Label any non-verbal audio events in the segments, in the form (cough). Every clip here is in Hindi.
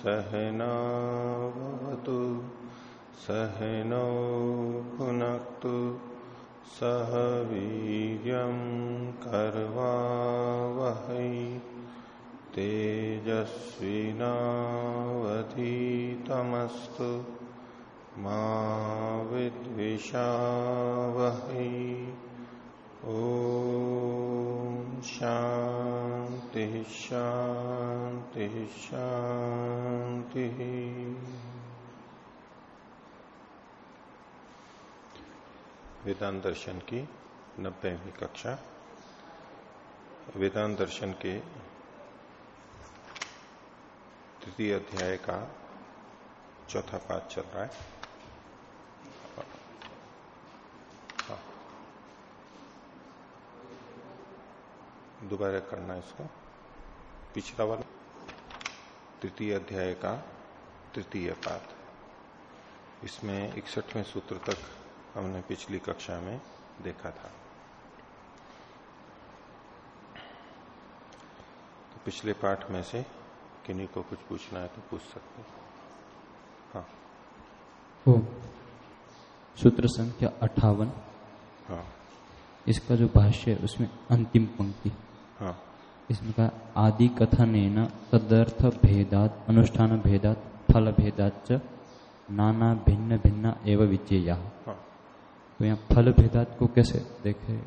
सहनावतु सहनौ भुनक्तु सह वीर्यं कर्वावहै तेजस्विनावधीतमस्तु मा विद्विषावहै। ॐ शान्ति शान्ति शान्तिः। वेदांत दर्शन की नब्बेवीं कक्षा। वेदांत दर्शन के तृतीय अध्याय का चौथा पाठ चल रहा है। हाँ। दोबारा करना है इसको। पिछला वाला। तृतीय अध्याय का तृतीय पाठ। इसमें इकसठवें सूत्र तक हमने पिछली कक्षा में देखा था। तो पिछले पाठ में से किन्हीं को कुछ पूछना है तो पूछ सकते हाँ। ओ सूत्र संख्या अठावन। हाँ। इसका जो भाष्य है उसमें अंतिम पंक्ति। हाँ। इसमें कहा आदि कथन तदर्थ भेदात अनुष्ठान भेदात फल भेदात च नाना भिन्न भिन्न एवं विचेया। हाँ। तो यहाँ फल भेदात को कैसे देखे?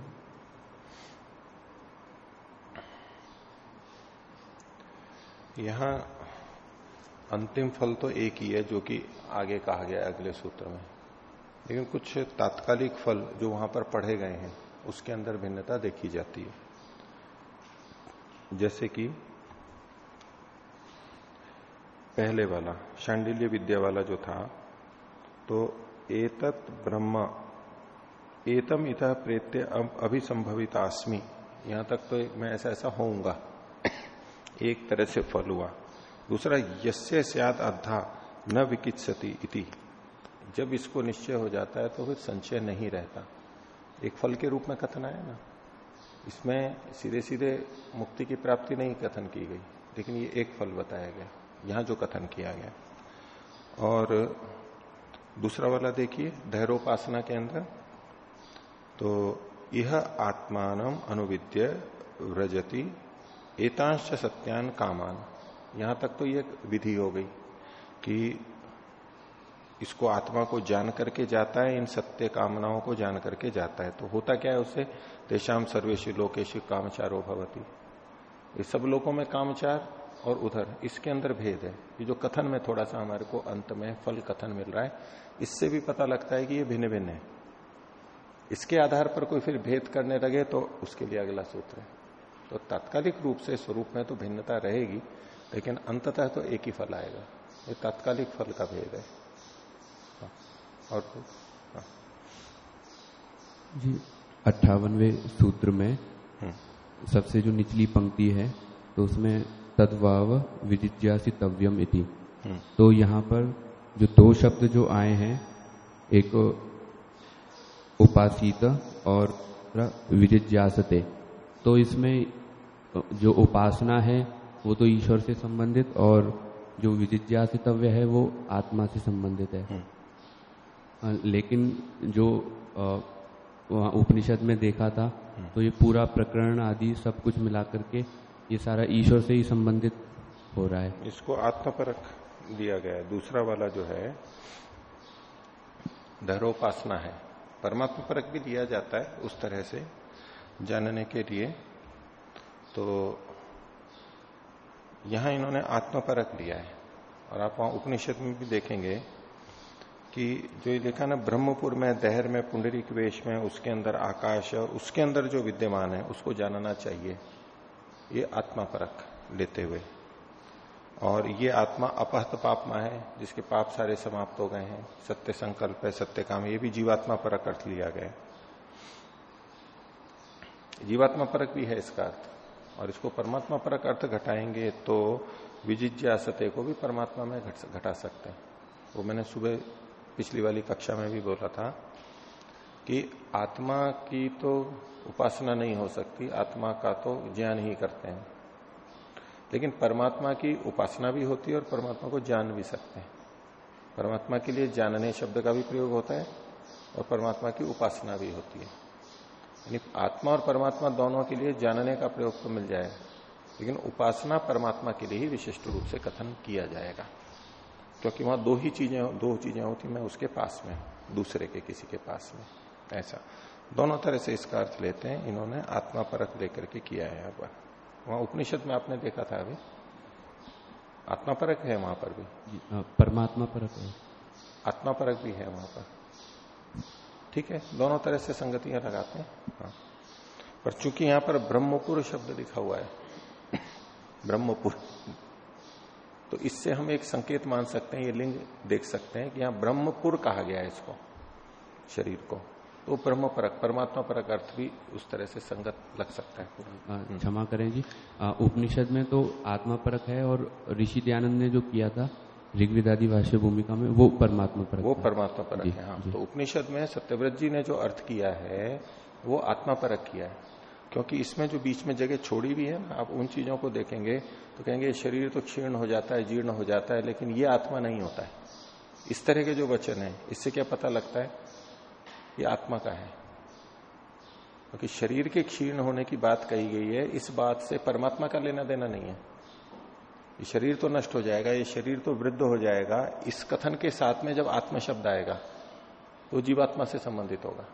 यहाँ अंतिम फल तो एक ही है जो कि आगे कहा गया अगले सूत्र में। लेकिन कुछ तात्कालिक फल जो वहाँ पर पढ़े गए हैं उसके अंदर भिन्नता देखी जाती है। जैसे कि पहले वाला, शांडिल्य विद्या वाला जो था तो एतत ब्रह्म, एतम इतः प्रेत्य अभिसंभवित आस्मी यहाँ तक तो मैं ऐसा ऐसा होऊँगा। एक तरह से फल हुआ। दूसरा, यस्य सियाद अद्धा, न विकित्सती इति। जब इसको निश्चय हो जाता है तो फिर संशय नहीं रहता। एक फल के रूप में कथन आया ना? इसमें सीधे सीधे मुक्ति की प्राप्ति नहीं कथन की गई, लेकिन ये एक फल बताया गया, यहाँ जो कथन किया गया। और दूसरा वाला देखिए धैर्योपासना के अंदर तो यह आत्मान अनुविद्य व्रजति एतांश सत्यान कामान। यहाँ तक तो ये विधि हो गई कि इसको आत्मा को जान करके जाता है इन सत्य कामनाओं को जान करके जाता है। तो होता क्या है उससे? देशाम सर्वेश लोकेश कामचारो भवती। ये सब लोगों में कामचार और उधर इसके अंदर भेद है। ये जो कथन में थोड़ा सा हमारे को अंत में फल कथन मिल रहा है इससे भी पता लगता है कि ये भिन्न भिन्न है। इसके आधार पर कोई फिर भेद करने लगे तो उसके लिए अगला सूत्र है। तो तात्कालिक रूप से स्वरूप में तो भिन्नता रहेगी लेकिन अंततः तो एक ही फल आएगा। ये तात्कालिक फल का भेद है हाँ, और हाँ, जी अट्ठावनवे सूत्र में हम्म, सबसे जो निचली पंक्ति है तो उसमें तद्वाव विजिज्ञासी तव्यम इति। हम्म, तो यहाँ पर जो दो शब्द जो आए हैं एक उपासित और विजिज्ञासते तो इसमें जो उपासना है वो तो ईश्वर से संबंधित और जो विजिज्ञासितव्य है वो आत्मा से संबंधित है। हम्म, लेकिन जो उपनिषद में देखा था तो ये पूरा प्रकरण आदि सब कुछ मिला करके ये सारा ईश्वर से ही संबंधित हो रहा है। इसको आत्मपरक दिया गया है। दूसरा वाला जो है, धरोपासना है। परमात्मा परक भी दिया जाता है उस तरह से जानने के लिए। तो यहाँ इन्होंने आत्मपरक लिया है। और आप वहाँ उपनिषद में भी देखेंगे कि जो ये लिखा ना, ब्रह्मपुर में, दहर में पुंडरीक वेश में, उसके अंदर आकाश और उसके अंदर जो विद्यमान है, उसको जानना चाहिए। ये आत्मा परक लेते हुए। और ये आत्मा अपहत पापमा है, जिसके पाप सारे समाप्त हो गए हैं। सत्य संकल्प है, सत्य काम ये भी जीवात्मा परक अर्थ लिया गया जीवात्मा परक भी है इसका अर्थ। और इसको परमात्मा परक अर्थ घटाएँगे तो विजिज्ञा सत्य को भी परमात्मा में घटा सकते हैं। वो मैंने सुबह पिछली वाली कक्षा में भी बोला था कि आत्मा की तो उपासना नहीं हो सकती, आत्मा का तो ज्ञान ही करते हैं। लेकिन परमात्मा की उपासना भी होती है और परमात्मा को जान भी सकते हैं। परमात्मा के लिए जानने शब्द का भी प्रयोग होता है और परमात्मा की उपासना भी होती है। यानी आत्मा और परमात्मा दोनों के लिए जानने का प्रयोग तो मिल जाएगा लेकिन उपासना परमात्मा के लिए ही विशिष्ट रूप से कथन किया जाएगा। क्योंकि वहाँ दो ही चीज़ें दो चीज़ें होती मैं उसके पास में दूसरे के किसी के पास में। ऐसा। दोनों तरह से इसका अर्थ लेते हैं इन्होंने आत्मा परक लेकर के किया है यहाँ पर। वहाँ उपनिषद में आपने देखा था अभी? आत्मा परक है वहाँ पर भी। परमात्मा परक है। आत्मा परक भी है वहाँ पर। ठीक है? दोनों तरह से संगतियाँ लगाते हैं। हाँ। पर चूँकि यहाँ पर ब्रह्मपुर शब्द लिखा हुआ है ब्रह्मपुर तो इससे हम एक संकेत मान सकते हैं ये लिंग देख सकते हैं कि यहाँ ब्रह्मपुर कहा गया है इसको शरीर को। तो ब्रह्म परक परमात्मा परक अर्थ भी उस तरह से संगत लग सकता है क्षमा करें जी। उपनिषद में तो आत्मा परक है और ऋषि दयानंद ने जो किया था ऋग्वेदादि भाष्य भूमिका में वो परमात्मा परक वो परमात्मा परक है हाँ। तो उपनिषद में सत्यव्रत जी ने जो अर्थ किया है वो आत्मा परक किया है। क्योंकि इसमें जो बीच में जगह छोड़ी भी है ना आप उन चीज़ों को देखेंगे तो कहेंगे शरीर तो क्षीर्ण हो जाता है, जीर्ण हो जाता है, लेकिन ये आत्मा नहीं होता है। इस तरह के जो वचन है, इससे क्या पता लगता है? ये आत्मा का है। क्योंकि शरीर के क्षीर्ण होने की बात कही गई है, इस बात से परमात्मा का लेना देना नहीं है। ये शरीर तो नष्ट हो जाएगा, ये शरीर तो वृद्ध हो जाएगा, इस कथन के साथ में जब आत्मा शब्द आएगा तो जीवात्मा से संबंधित होगा।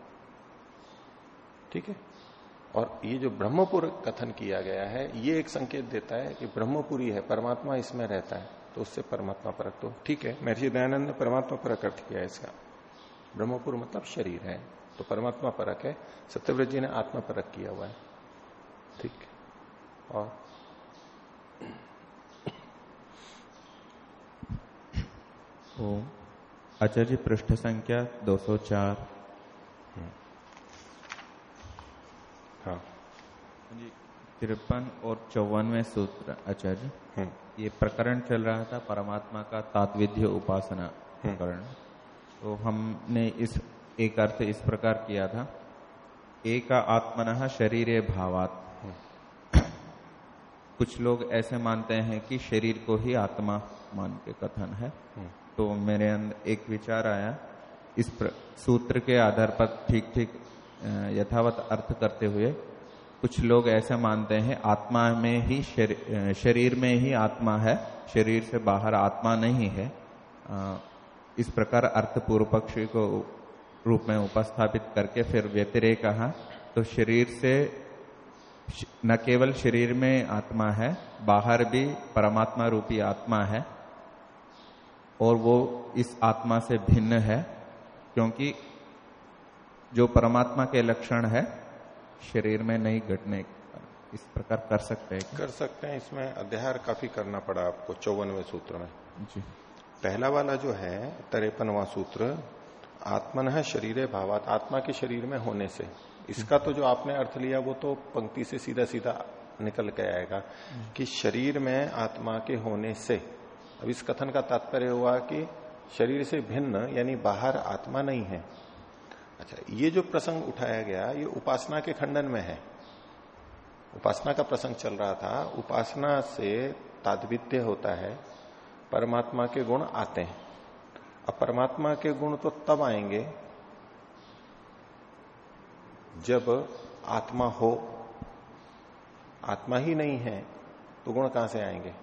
ठीक है? और ये जो ब्रह्मपुर कथन किया गया है, ये एक संकेत देता है कि ब्रह्मपुरी है, परमात्मा इसमें रहता है तो उससे परमात्मा परक तो ठीक है महर्षि दयानंद ने परमात्मा परक अर्थ किया इसका। ब्रह्मपुर मतलब शरीर है तो परमात्मा परक है, सत्यव्रत जी ने आत्मा परक किया हुआ है, ठीक। और आचार्य पृष्ठ संख्या 204 हाँ। तिरपन और चौवनवे सूत्र आचार्य। हम्म। ये प्रकरण चल रहा था परमात्मा का तात्विध्य उपासना हम्म। प्रकरण। तो हमने इस एक अर्थ इस प्रकार किया था। एक आत्मन शरीर भावात। कुछ लोग ऐसे मानते हैं कि शरीर को ही आत्मा मान के कथन है। तो मेरे अंदर एक विचार आया इस सूत्र के आधार पर ठीक ठीक यथावत अर्थ करते हुए, कुछ लोग ऐसे मानते हैं, आत्मा में ही शरीर में ही आत्मा है, शरीर से बाहर आत्मा नहीं है। इस प्रकार अर्थ पूर्व पक्षी को रूप में उपस्थापित करके फिर व्यतिरेक कहा तो शरीर से न केवल शरीर में आत्मा है, बाहर भी परमात्मा रूपी आत्मा है, और वो इस आत्मा से भिन्न है, क्योंकि जो परमात्मा के लक्षण है शरीर में नहीं घटने इस प्रकार कर सकते हैं कर सकते हैं इसमें अध्याय काफ़ी करना पड़ा आपको चौवनवे सूत्र में। जी। पहला वाला जो है तरेपनवा सूत्र आत्मन है शरीर भावात आत्मा के शरीर में होने से। इसका तो जो आपने अर्थ लिया वो तो पंक्ति से सीधा सीधा निकल के आएगा कि शरीर में आत्मा के होने से। अब इस कथन का तात्पर्य हुआ कि शरीर से भिन्न यानी बाहर आत्मा नहीं है। अच्छा ये जो प्रसंग उठाया गया, ये उपासना के खंडन में है। उपासना का प्रसंग चल रहा था। उपासना से ताद्वित्य होता है। परमात्मा के गुण आते हैं। अब परमात्मा के गुण तो तब आएँगे जब आत्मा हो। आत्मा ही नहीं है तो गुण कहाँ से आएँगे?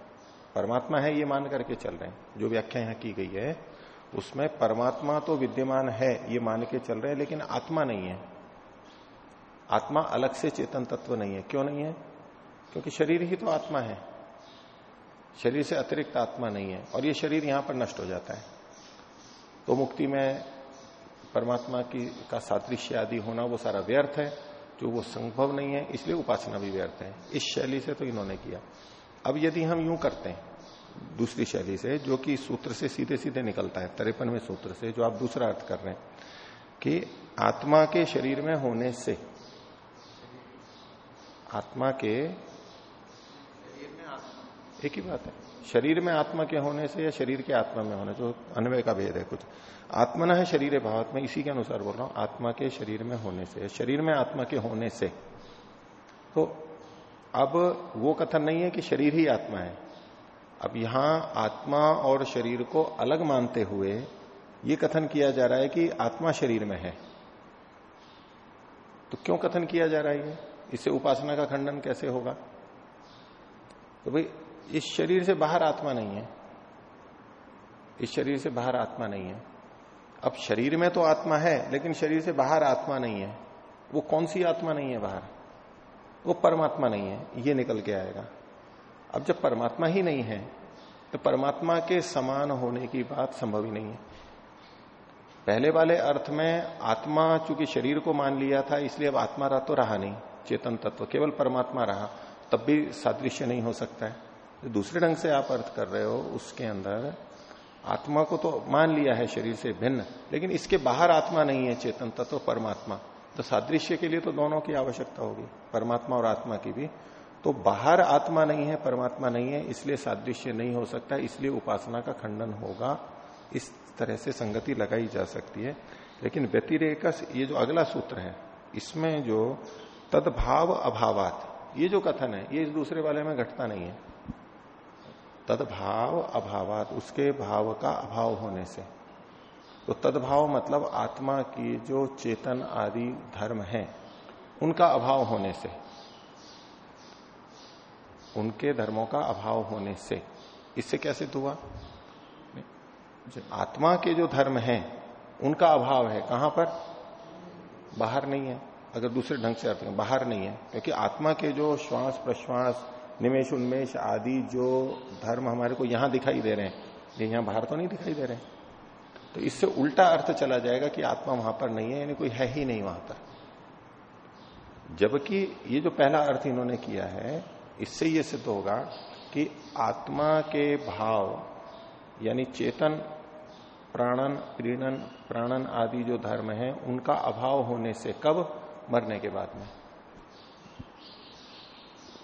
परमात्मा है ये मान करके चल रहे हैं। जो व्याख्या यहाँ की गई है उसमें परमात्मा तो विद्यमान है, ये मान के चल रहे हैं, लेकिन आत्मा नहीं है। आत्मा अलग से चेतन तत्व नहीं है। क्यों नहीं है? क्योंकि शरीर ही तो आत्मा है। शरीर से अतिरिक्त आत्मा नहीं है, और ये शरीर यहाँ पर नष्ट हो जाता है। तो मुक्ति में परमात्मा की, का सादृश्य आदि होना, वो सारा व्यर्थ है, जो वो संभव नहीं है, इसलिए उपासना भी व्यर्थ है। इस शैली से तो इन्होंने किया। अब यदि हम यूँ करते हैं दूसरी शैली से जो कि सूत्र से सीधे सीधे निकलता है तिरपनवे सूत्र से जो आप दूसरा अर्थ कर रहे हैं कि आत्मा के शरीर में होने से आत्मा के एक ही बात है शरीर में आत्मा के होने से या शरीर के आत्मा में होने जो अन्वय का भेद है कुछ। आत्मा है शरीर भाव में इसी के अनुसार बोल रहा हूँ आत्मा के शरीर में होने से शरीर में आत्मा के होने से। तो अब वो कथन नहीं है कि शरीर ही आत्मा है अब यहाँ आत्मा और शरीर को अलग मानते हुए ये कथन किया जा रहा है कि आत्मा शरीर में है। तो क्यों कथन किया जा रहा है ये? इससे उपासना का खंडन कैसे होगा? तो भाई, इस शरीर से बाहर आत्मा नहीं है। इस शरीर से बाहर आत्मा नहीं है। अब शरीर में तो आत्मा है, लेकिन शरीर से बाहर आत्मा नहीं है। वो कौन सी आत्मा नहीं है बाहर? वो परमात्मा नहीं है। ये निकल के आएगा। अब जब परमात्मा ही नहीं है तो परमात्मा के समान होने की बात संभव ही नहीं है। पहले वाले अर्थ में आत्मा चूँकि शरीर को मान लिया था, इसलिए अब आत्मा रहा तो रहा नहीं, चेतन तत्व, केवल परमात्मा रहा, तब भी सादृश्य नहीं हो सकता है। तो दूसरे ढंग से आप अर्थ कर रहे हो, उसके अंदर आत्मा को तो मान लिया है शरीर से भिन्न, लेकिन इसके बाहर आत्मा नहीं है, चेतन तत्व, परमात्मा। तो सादृश्य के लिए तो दोनों की आवश्यकता होगी, परमात्मा और आत्मा की भी। तो बाहर आत्मा नहीं है, परमात्मा नहीं है, इसलिए सादृश्य नहीं हो सकता, इसलिए उपासना का खंडन होगा। इस तरह से संगति लगाई जा सकती है। लेकिन व्यतिरेक ये जो अगला सूत्र है, इसमें जो तदभाव अभावात, ये जो कथन है, ये इस दूसरे वाले में घटता नहीं है। तदभाव अभावात, उसके भाव का अभाव होने से। तो तदभाव मतलब आत्मा की जो चेतन आदि धर्म है, उनका अभाव होने से। उनके धर्मों का अभाव होने से। इससे कैसे हुआ आत्मा के जो धर्म हैं उनका अभाव है। कहाँ पर? बाहर नहीं है। अगर दूसरे ढंग से अर्थ बाहर नहीं है। क्योंकि आत्मा के जो श्वास प्रश्वास निमेश उन्मेष आदि जो धर्म हमारे को यहाँ दिखाई दे रहे हैं ये यहाँ बाहर तो नहीं दिखाई दे रहे तो इससे उल्टा अर्थ चला जाएगा कि आत्मा वहाँ पर नहीं है यानी कोई है ही नहीं वहाँ पर। जबकि ये जो पहला अर्थ इन्होंने किया है इससे यह सिद्ध होगा कि आत्मा के भाव यानी चेतन प्राणन प्रीणन प्राणन आदि जो धर्म है उनका अभाव होने से कब? मरने के बाद में।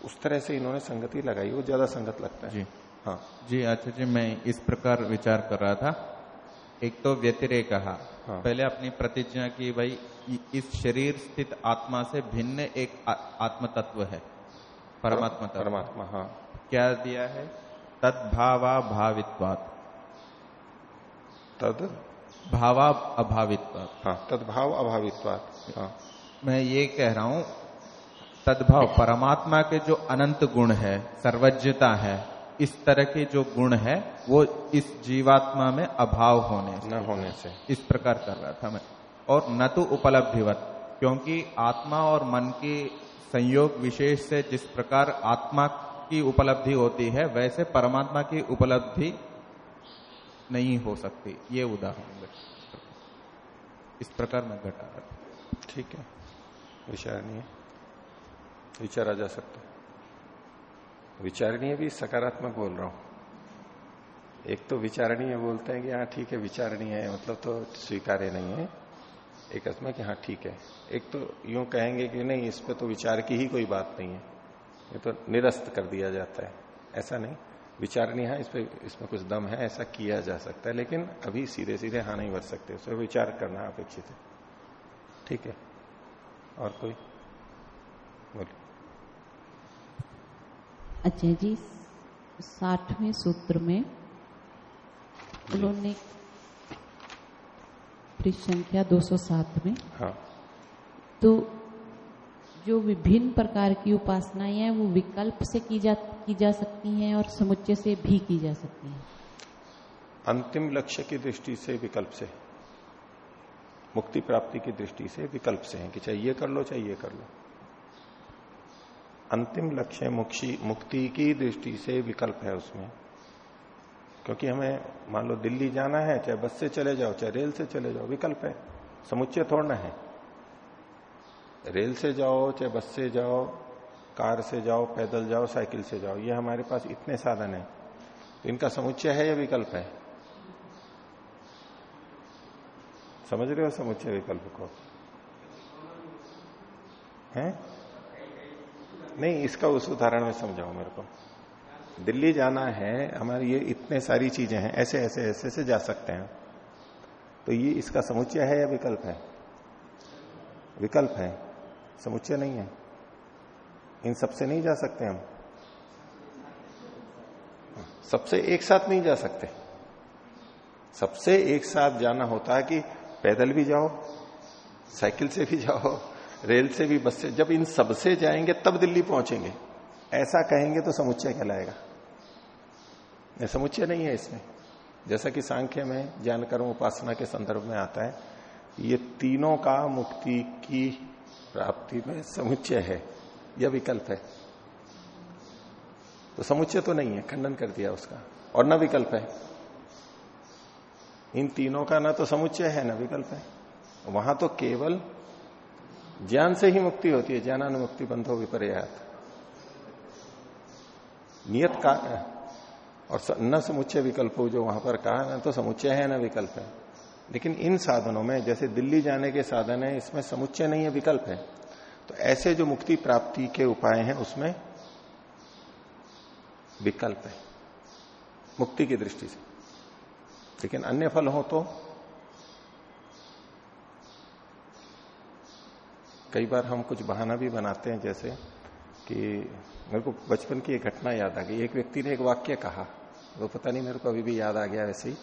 उस तरह से इन्होंने संगति लगाई वो ज़्यादा संगत लगता है। जी। हाँ। जी अच्छा जी मैं इस प्रकार विचार कर रहा था। एक तो व्यतिरेक कहा। हाँ। पहले अपनी प्रतिज्ञा की भाई इस शरीर स्थित आत्मा से भिन्न एक आत्म तत्व है। परमात्मा तत्व परमात्मा हाँ। क्या दिया है? तदभावा भावित्वात। तद? भावा अभावित्वात। हाँ तदभाव अभावित्वात हाँ। मैं ये कह रहा हूँ तदभाव परमात्मा के जो अनंत गुण है सर्वज्ञता है इस तरह के जो गुण है वो इस जीवात्मा में अभाव होने से न होने से। इस प्रकार कर रहा था मैं। और न तो उपलब्धिवत क्योंकि आत्मा और मन के संयोग विशेष से जिस प्रकार आत्मा की उपलब्धि होती है, वैसे परमात्मा की उपलब्धि नहीं हो सकती। ये उदाहरण इस प्रकार मैं घटा रहा ठीक है। विचारणीय। विचारा जा सकता विचारणीय भी सकारात्मक बोल रहा हूँ। एक तो विचारणीय बोलते हैं कि हाँ ठीक है, विचारणीय है मतलब तो स्वीकार्य नहीं है। एक अर्थ में कि हाँ ठीक है। एक तो यूँ कहेंगे कि नहीं इस पर तो विचार की ही कोई बात नहीं है। ये तो निरस्त कर दिया जाता है। ऐसा नहीं। विचारणीय है इस पर इसमें कुछ दम है ऐसा किया जा सकता है लेकिन अभी सीधे सीधे हाँ नहीं भर सकते। उस विचार करना अपेक्षित है। ठीक है। और कोई? बोलिए। अच्छा जी साठवें सूत्र में उन्होंने संख्या 207 में। हाँ। तो जो विभिन्न प्रकार की उपासनाएँ हैं वो विकल्प से की जा की जा सकती हैं और समुच्चय से भी की जा सकती हैं। अंतिम लक्ष्य की दृष्टि से विकल्प से। मुक्ति प्राप्ति की दृष्टि से विकल्प से है कि चाहे ये कर लो चाहे ये कर लो। अंतिम लक्ष्य मुक्ति की दृष्टि से विकल्प है उसमें। क्योंकि हमें, मान लो दिल्ली जाना है, चाहे बस से चले जाओ, चाहे रेल से चले जाओ, विकल्प है। समुच्चय थोड़ना है। रेल से जाओ, चाहे बस से जाओ, कार से जाओ, पैदल जाओ, साइकिल से जाओ, ये हमारे पास इतने साधन है। तो इनका समुच्चय है या विकल्प है? समझ रहे हो समुच्चय विकल्प को? है? नहीं, इसका उस उदाहरण में समझाओ मेरे को। दिल्ली जाना है, हमारी ये इतने सारी चीज़ें हैं, ऐसे ऐसे ऐसे से जा सकते हैं। तो ये इसका समुच्चय है या विकल्प है? विकल्प है। समुच्चय नहीं है। इन सबसे नहीं जा सकते हम। सबसे एक साथ नहीं जा सकते। सबसे एक साथ जाना होता है कि पैदल भी जाओ, साइकिल से भी जाओ, रेल से भी, बस से, जब इन सबसे जाएँगे, तब दिल्ली पहुँचेंगे। ऐसा कहेंगे तो समुच्चय कहलाएगा। समुच्चय नहीं है इसमें। जैसा कि सांख्य में ज्ञान कर्म उपासना के संदर्भ में आता है, ये तीनों का मुक्ति की प्राप्ति में समुच्चय है, यह विकल्प है। तो समुच्चय तो नहीं है, खंडन कर दिया उसका, और न विकल्प है। इन तीनों का ना तो समुच्चय है, ना विकल्प है। वहाँ तो केवल ज्ञान से ही मुक्ति होती है, ज्ञानानुमुक्ति बंधो विपर्यात। नियत का और न समुच्चय विकल्प जो वहाँ पर कहा ना तो समुच्चय है ना विकल्प है। लेकिन इन साधनों में, जैसे दिल्ली जाने के साधन है, इसमें समुच्चय नहीं है, विकल्प है। तो ऐसे जो मुक्ति प्राप्ति के उपाय हैं, उसमें विकल्प है, मुक्ति की दृष्टि से। लेकिन अन्य फल हो तो कई बार हम कुछ बहाना भी बनाते हैं, जैसे कि मेरे को बचपन की एक घटना याद आ गई। एक व्यक्ति ने एक वाक्य कहा, वो पता नहीं, मेरे को अभी भी याद आ गया वैसे ही।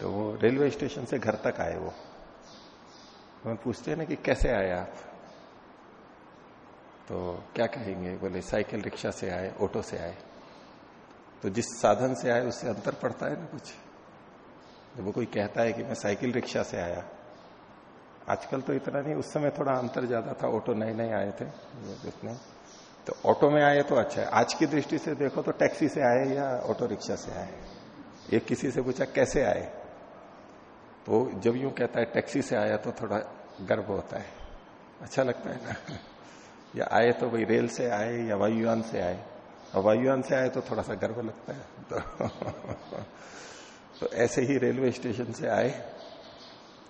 तो वो रेलवे स्टेशन से घर तक आए वो। हम पूछते हैं ना कि कैसे आए आप? तो क्या कहेंगे? बोले, साइकिल रिक्शा से आए, ऑटो से आए। तो जिस साधन से आए, उससे अंतर पड़ता है ना कुछ। जब वो कोई कहता है कि मैं साइकिल रिक्शा से आया। आजकल तो इतना नहीं, उस समय थोड़ा अंतर ज़्यादा था, ऑटो नए नए आए थे। इतने तो ऑटो में आए तो अच्छा है। आज की दृष्टि से देखो तो टैक्सी से आए या ऑटो रिक्शा से आए? एक किसी से पूछा कैसे आए? तो जब यूँ कहता है टैक्सी से आया तो थोड़ा गर्व होता है। अच्छा लगता है ना? (laughs) या आए तो भाई रेल से आए या वायुयान से आए? और वायुयान से आए तो थोड़ा सा गर्व लगता है। तो, (laughs) तो ऐसे ही रेलवे स्टेशन से आए।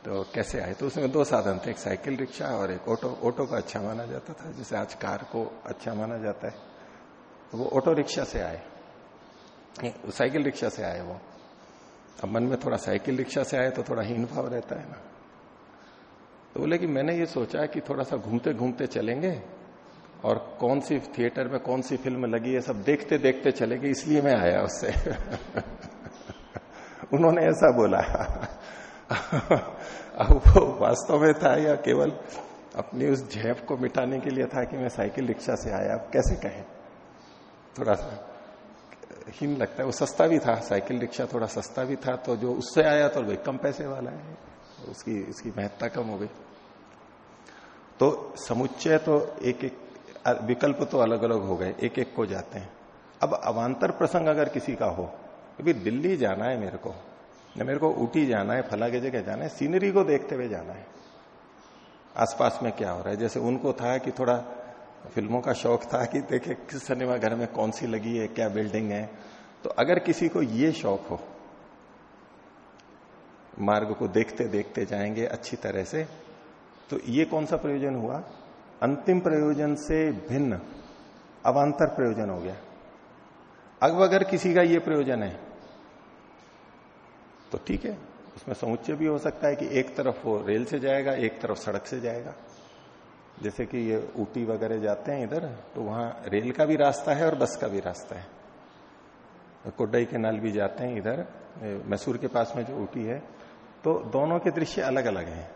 तो कैसे आए? तो उसमें दो साधन थे, एक साइकिल रिक्शा और एक ऑटो ऑटो का अच्छा माना जाता था, जैसे आज कार को अच्छा माना जाता है। तो वो ऑटो रिक्शा से आए। साइकिल रिक्शा से आए वो। अब मन में थोड़ा साइकिल रिक्शा से आए तो थोड़ा हीन भाव रहता है ना। तो बोले कि मैंने ये सोचा कि थोड़ा सा घूमते घूमते चलेंगे, और कौन सी थिएटर में, कौन सी फ़िल्म लगी है, सब देखते देखते चलेंगे, इसलिए मैं आया उससे। (laughs) उन्होंने ऐसा बोला। (laughs) अब वो वास्तव में था या केवल अपनी उस झेप को मिटाने के लिए था कि मैं साइकिल रिक्शा से आया? अब कैसे कहें? थोड़ा सा हीन लगता है। वो सस्ता भी था, साइकिल रिक्शा थोड़ा सस्ता भी था तो जो उससे आया तो भाई कम पैसे वाला है। उसकी, इसकी महत्ता कम हो गई। तो समुच्चय तो एक एक, विकल्प तो अलग अलग हो गए एक एक को जाते हैं। अब अवान्तर प्रसंग अगर किसी का हो, अभी दिल्ली जाना है मेरे को। न मेरे को ऊटी जाना है, फला के जगह जाना है, सीनरी को देखते हुए जाना है। आसपास में क्या हो रहा है? जैसे उनको था कि थोड़ा फ़िल्मों का शौक था कि देखे किस सिनेमा घर में कौन सी लगी है, क्या बिल्डिंग है। तो अगर किसी को ये शौक हो, मार्ग को देखते देखते जाएँगे अच्छी तरह से तो ये कौन सा प्रयोजन हुआ? अंतिम प्रयोजन से भिन्न, अवान्तर प्रयोजन हो गया। अब अगर किसी का ये प्रयोजन है। तो ठीक है, उसमें समुच्चय भी हो सकता है कि एक तरफ़ वो रेल से जाएगा, एक तरफ़ सड़क से जाएगा। जैसे कि ये ऊटी वगैरह जाते हैं इधर तो वहाँ रेल का भी रास्ता है और बस का भी रास्ता है। कोडई के नल भी जाते हैं इधर मैसूर के पास में जो ऊटी है तो दोनों के दृश्य अलग अलग हैं।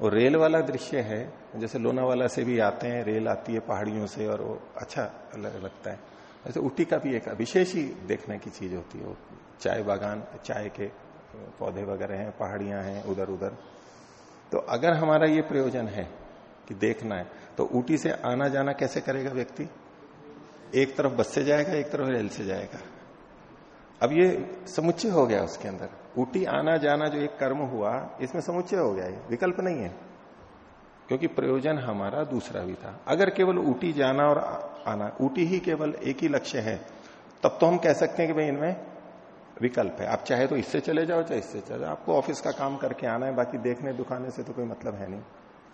और रेल वाला दृश्य है, जैसे लोनावाला से भी आते हैं, रेल आती है पहाड़ियों से और वो अच्छा अलग लगता है। ऐसे ऊटी का भी एक विशेष ही देखने की चीज़ होती है चाय बागान, चाय के पौधे वगैरह हैं, पहाड़ियाँ हैं उधर उधर तो अगर हमारा ये प्रयोजन है कि देखना है तो ऊटी से आना जाना कैसे करेगा व्यक्ति? एक तरफ़ बस से जाएगा, एक तरफ़ रेल से जाएगा। अब ये समुच्चय हो गया उसके अंदर। ऊटी आना जाना जो एक कर्म हुआ, इसमें समुच्चय हो गया ये। विकल्प नहीं है। क्योंकि प्रयोजन हमारा दूसरा भी था। अगर केवल ऊटी जाना और आना, ऊटी ही केवल एक ही लक्ष्य है, तब तो हम कह सकते हैं कि भाई इनमें विकल्प है। आप चाहे तो इससे चले जाओ, चाहे इससे चले जाओ। आपको ऑफ़िस का काम करके आना है, बाकी देखने दुखाने से तो कोई मतलब है नहीं।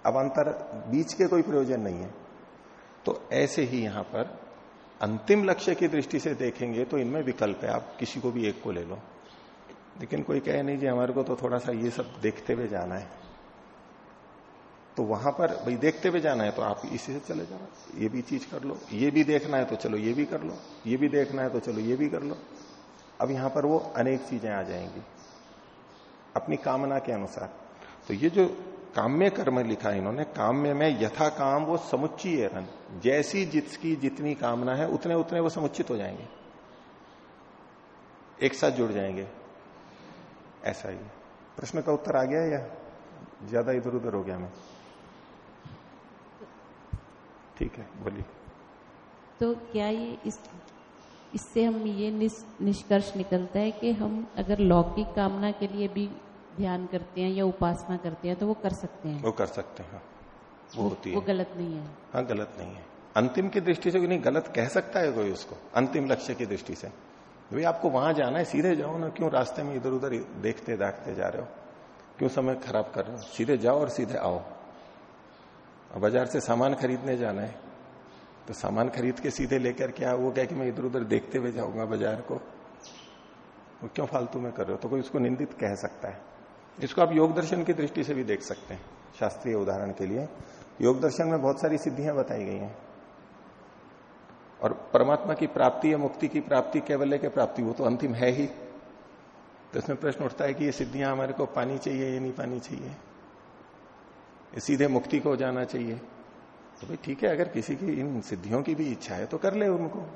अब अंतर, बीच के कोई प्रयोजन नहीं है। तो ऐसे ही यहाँ पर अंतिम लक्ष्य की दृष्टि से देखेंगे तो इनमें विकल्प है। आप किसी को भी एक को ले लो। लेकिन कोई कहे नहीं जी, हमारे को तो थोड़ा सा ये सब देखते हुए जाना है। तो वहाँ पर भाई देखते हुए जाना है तो आप इसी से चले जाओ। ये भी चीज़ कर लो। ये भी देखना है तो चलो, ये भी कर लो। ये भी देखना है तो चलो, ये भी कर लो। अब यहाँ पर वो अनेक चीज़ें आ जाएँगी। अपनी कामना के अनुसार। तो ये जो काम्य कर्म लिखा है इन्होंने, काम्य में यथा काम वो समुच्ची रन। जैसी जिसकी जितनी कामना है, उतने उतने वो समुचित हो जाएँगे। एक साथ जुड़ जाएँगे। ऐसा ही। प्रश्न का उत्तर आ गया या ज़्यादा इधर उधर हो गया मैं? ठीक है, बोलिए। तो क्या ये इस इससे हम ये निष्कर्ष निकलता है कि हम अगर लौकिक कामना के लिए भी ध्यान करते हैं या उपासना करते हैं तो वो कर सकते हैं। वो कर सकते हैं वो होती है। वो गलत नहीं है। हाँ गलत नहीं है। अंतिम की दृष्टि से नहीं गलत कह सकता है कोई उसको अंतिम लक्ष्य की दृष्टि से। भाई आपको वहाँ जाना है सीधे जाओ ना क्यों रास्ते में इधर उधर देखते दाखते जा रहे हो? क्यों समय खराब कर रहे हो? सीधे जाओ और सीधे आओ। बाज़ार से सामान खरीदने जाना है। तो सामान खरीद के सीधे लेकर क्या वो क्या कि मैं इधर उधर देखते हुए जाऊँगा बाज़ार को। वो क्यों फालतू में कर रहे हो? तो कोई उसको निंदित कह सकता है। इसको आप योग दर्शन की दृष्टि से भी देख सकते हैं, शास्त्रीय उदाहरण के लिए। योग दर्शन में बहुत सारी सिद्धियाँ बताई गई हैं। और परमात्मा की प्राप्ति या मुक्ति की प्राप्ति केवल के प्राप्ति, वो तो अंतिम है ही। तो इसमें प्रश्न उठता है कि ये सिद्धियाँ हमारे को पानी चाहिए या नहीं पानी चाहिए? सीधे मुक्ति को जाना चाहिए। तो भाई ठीक है, अगर किसी की इन सिद्धियों की भी इच्छा है तो कर ले उनको।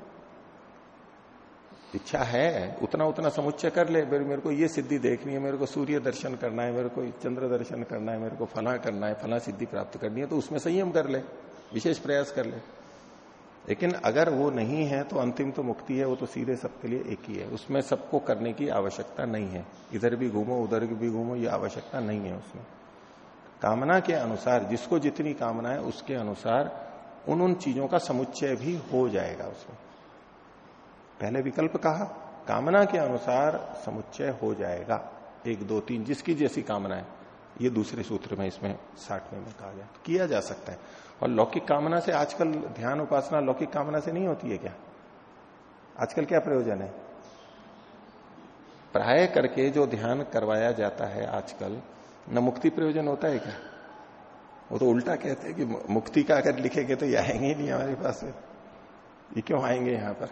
इच्छा है, उतना उतना समुच्चय कर ले मेरे को ये सिद्धि देखनी है, मेरे को सूर्य दर्शन करना है, मेरे को चंद्र दर्शन करना है, मेरे को फला करना है, फला सिद्धि प्राप्त करनी है तो उसमें संयम कर ले, विशेष प्रयास कर ले। लेकिन अगर वो नहीं है तो अंतिम तो मुक्ति है, वो तो सीधे सबके लिए एक ही है। उसमें सबको करने की आवश्यकता नहीं है। इधर भी घूमो, उधर भी घूमो, ये आवश्यकता नहीं है उसमें। कामना के अनुसार, जिसको जितनी कामना है उसके अनुसार उन उन चीज़ों का समुच्चय भी हो जाएगा उसमें। पहले विकल्प कहा, कामना के अनुसार समुच्चय हो जाएगा। एक, दो, तीन, जिसकी जैसी कामना है। ये दूसरे सूत्र में, इसमें साठवें में कहा गया किया जा सकता है। और लौकिक कामना से आजकल ध्यान उपासना लौकिक कामना से नहीं होती है क्या? आजकल क्या प्रयोजन है? प्राय करके जो ध्यान करवाया जाता है आजकल न मुक्ति प्रयोजन होता है क्या? वो तो उल्टा कहते हैं कि मुक्ति का अगर लिखेंगे तो ये आएँगे ही नहीं हमारे पास ये क्यों आएँगे यहाँ पर?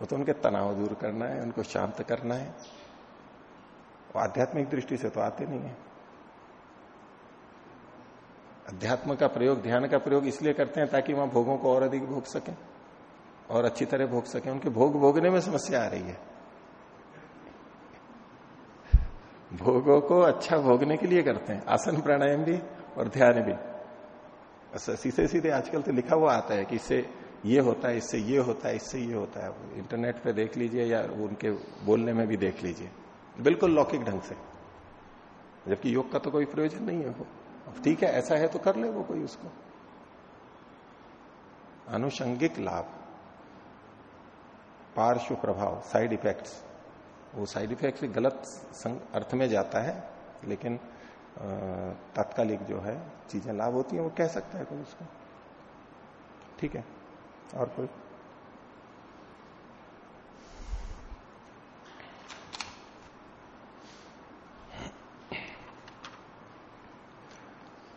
वो तो उनके तनाव दूर करना है, उनको शांत करना है। आध्यात्मिक दृष्टि से तो आते नहीं है। अध्यात्म का प्रयोग, ध्यान का प्रयोग इसलिए करते हैं ताकि वहाँ भोगों को और अधिक भोग सके और अच्छी तरह भोग सके। उनके भोग भोगने में समस्या आ रही है। भोगों को अच्छा भोगने के लिए करते हैं। आसन प्राणायाम भी और ध्यान भी। सीधे सीधे आजकल तो लिखा हुआ आता है कि इससे ये होता है, इससे ये होता है, इससे ये होता है। इंटरनेट पे देख लीजिए या उनके बोलने में भी देख लीजिए। बिल्कुल लौकिक ढंग से। जबकि योग का तो कोई प्रयोजन नहीं है वो। अब ठीक है, ऐसा है तो कर ले वो कोई उसको। अनुषंगिक लाभ। पार्श्व प्रभाव, साइड इफेक्ट्स। वो साइड इफ़ेक्ट गलत अर्थ में जाता है, लेकिन तात्कालिक जो है चीज़ें लाभ होती हैं, वो कह सकता है कोई उसको। ठीक है? और कोई?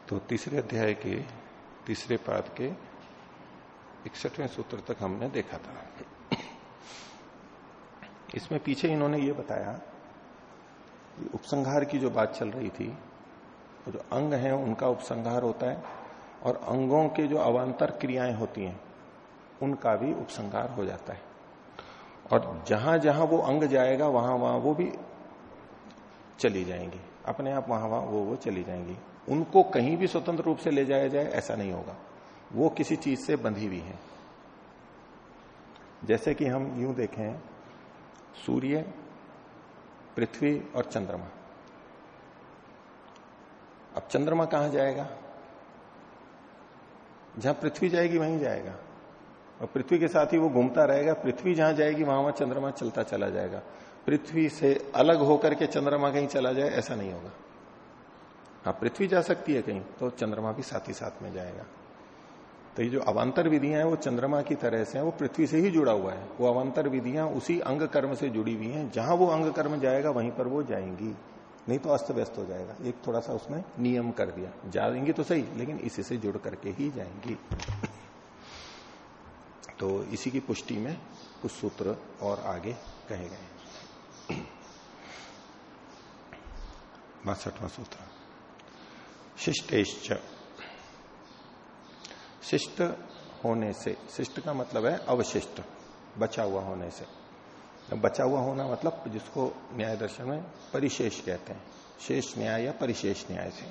तो तीसरे अध्याय के, तीसरे पाद के इकसठवें सूत्र तक हमने देखा था। इसमें पीछे इन्होंने ये बताया कि उपसंहार की जो बात चल रही थी तो जो अंग है, उनका उपसंहार होता है और अंगों के जो अवान्तर क्रियाएँ होती हैं, उनका भी उपसंहार हो जाता है। और जहाँ जहाँ वो अंग जाएगा, वहाँ वहाँ वो भी चली जाएँगी। अपने आप वहाँ वहाँ वो वो चली जाएँगी। उनको कहीं भी स्वतंत्र रूप से ले जाया जाए, ऐसा नहीं होगा। वो किसी चीज़ से बंधी हुई है। जैसे कि हम यूँ देखें सूर्य, पृथ्वी और चंद्रमा। अब चंद्रमा कहाँ जाएगा? जहाँ पृथ्वी जाएगी, वहीं जाएगा। और पृथ्वी के साथ ही वो घूमता रहेगा। पृथ्वी जहाँ जाएगी, वहाँ वहाँ चंद्रमा चलता चला जाएगा। पृथ्वी से अलग होकर के चंद्रमा कहीं चला जाए, ऐसा नहीं होगा। हाँ पृथ्वी जा सकती है कहीं तो चंद्रमा भी साथ ही साथ में जाएगा। तो ये जो अवान्तर विधियाँ हैं, वो चंद्रमा की तरह से हैं, वो पृथ्वी से ही जुड़ा हुआ है। वो अवान्तर विधियाँ उसी अंग कर्म से जुड़ी हुई हैं। जहाँ वो अंग कर्म जाएगा, वहीं पर वो जाएँगी। नहीं तो अस्त व्यस्त हो जाएगा। एक थोड़ा सा उसमें नियम कर दिया। जाएँगी तो सही, लेकिन इसी से जुड़ करके ही जाएँगी। तो इसी की पुष्टि में कुछ सूत्र और आगे कहे गए बासठवा सूत्र। शिष्टेश्च शिष्ट होने से, शिष्ट का मतलब है अवशिष्ट, बचा हुआ होने से। बचा हुआ होना मतलब जिसको न्याय दर्शन में परिशेष कहते हैं। शेष न्याय या परिशेष न्याय से।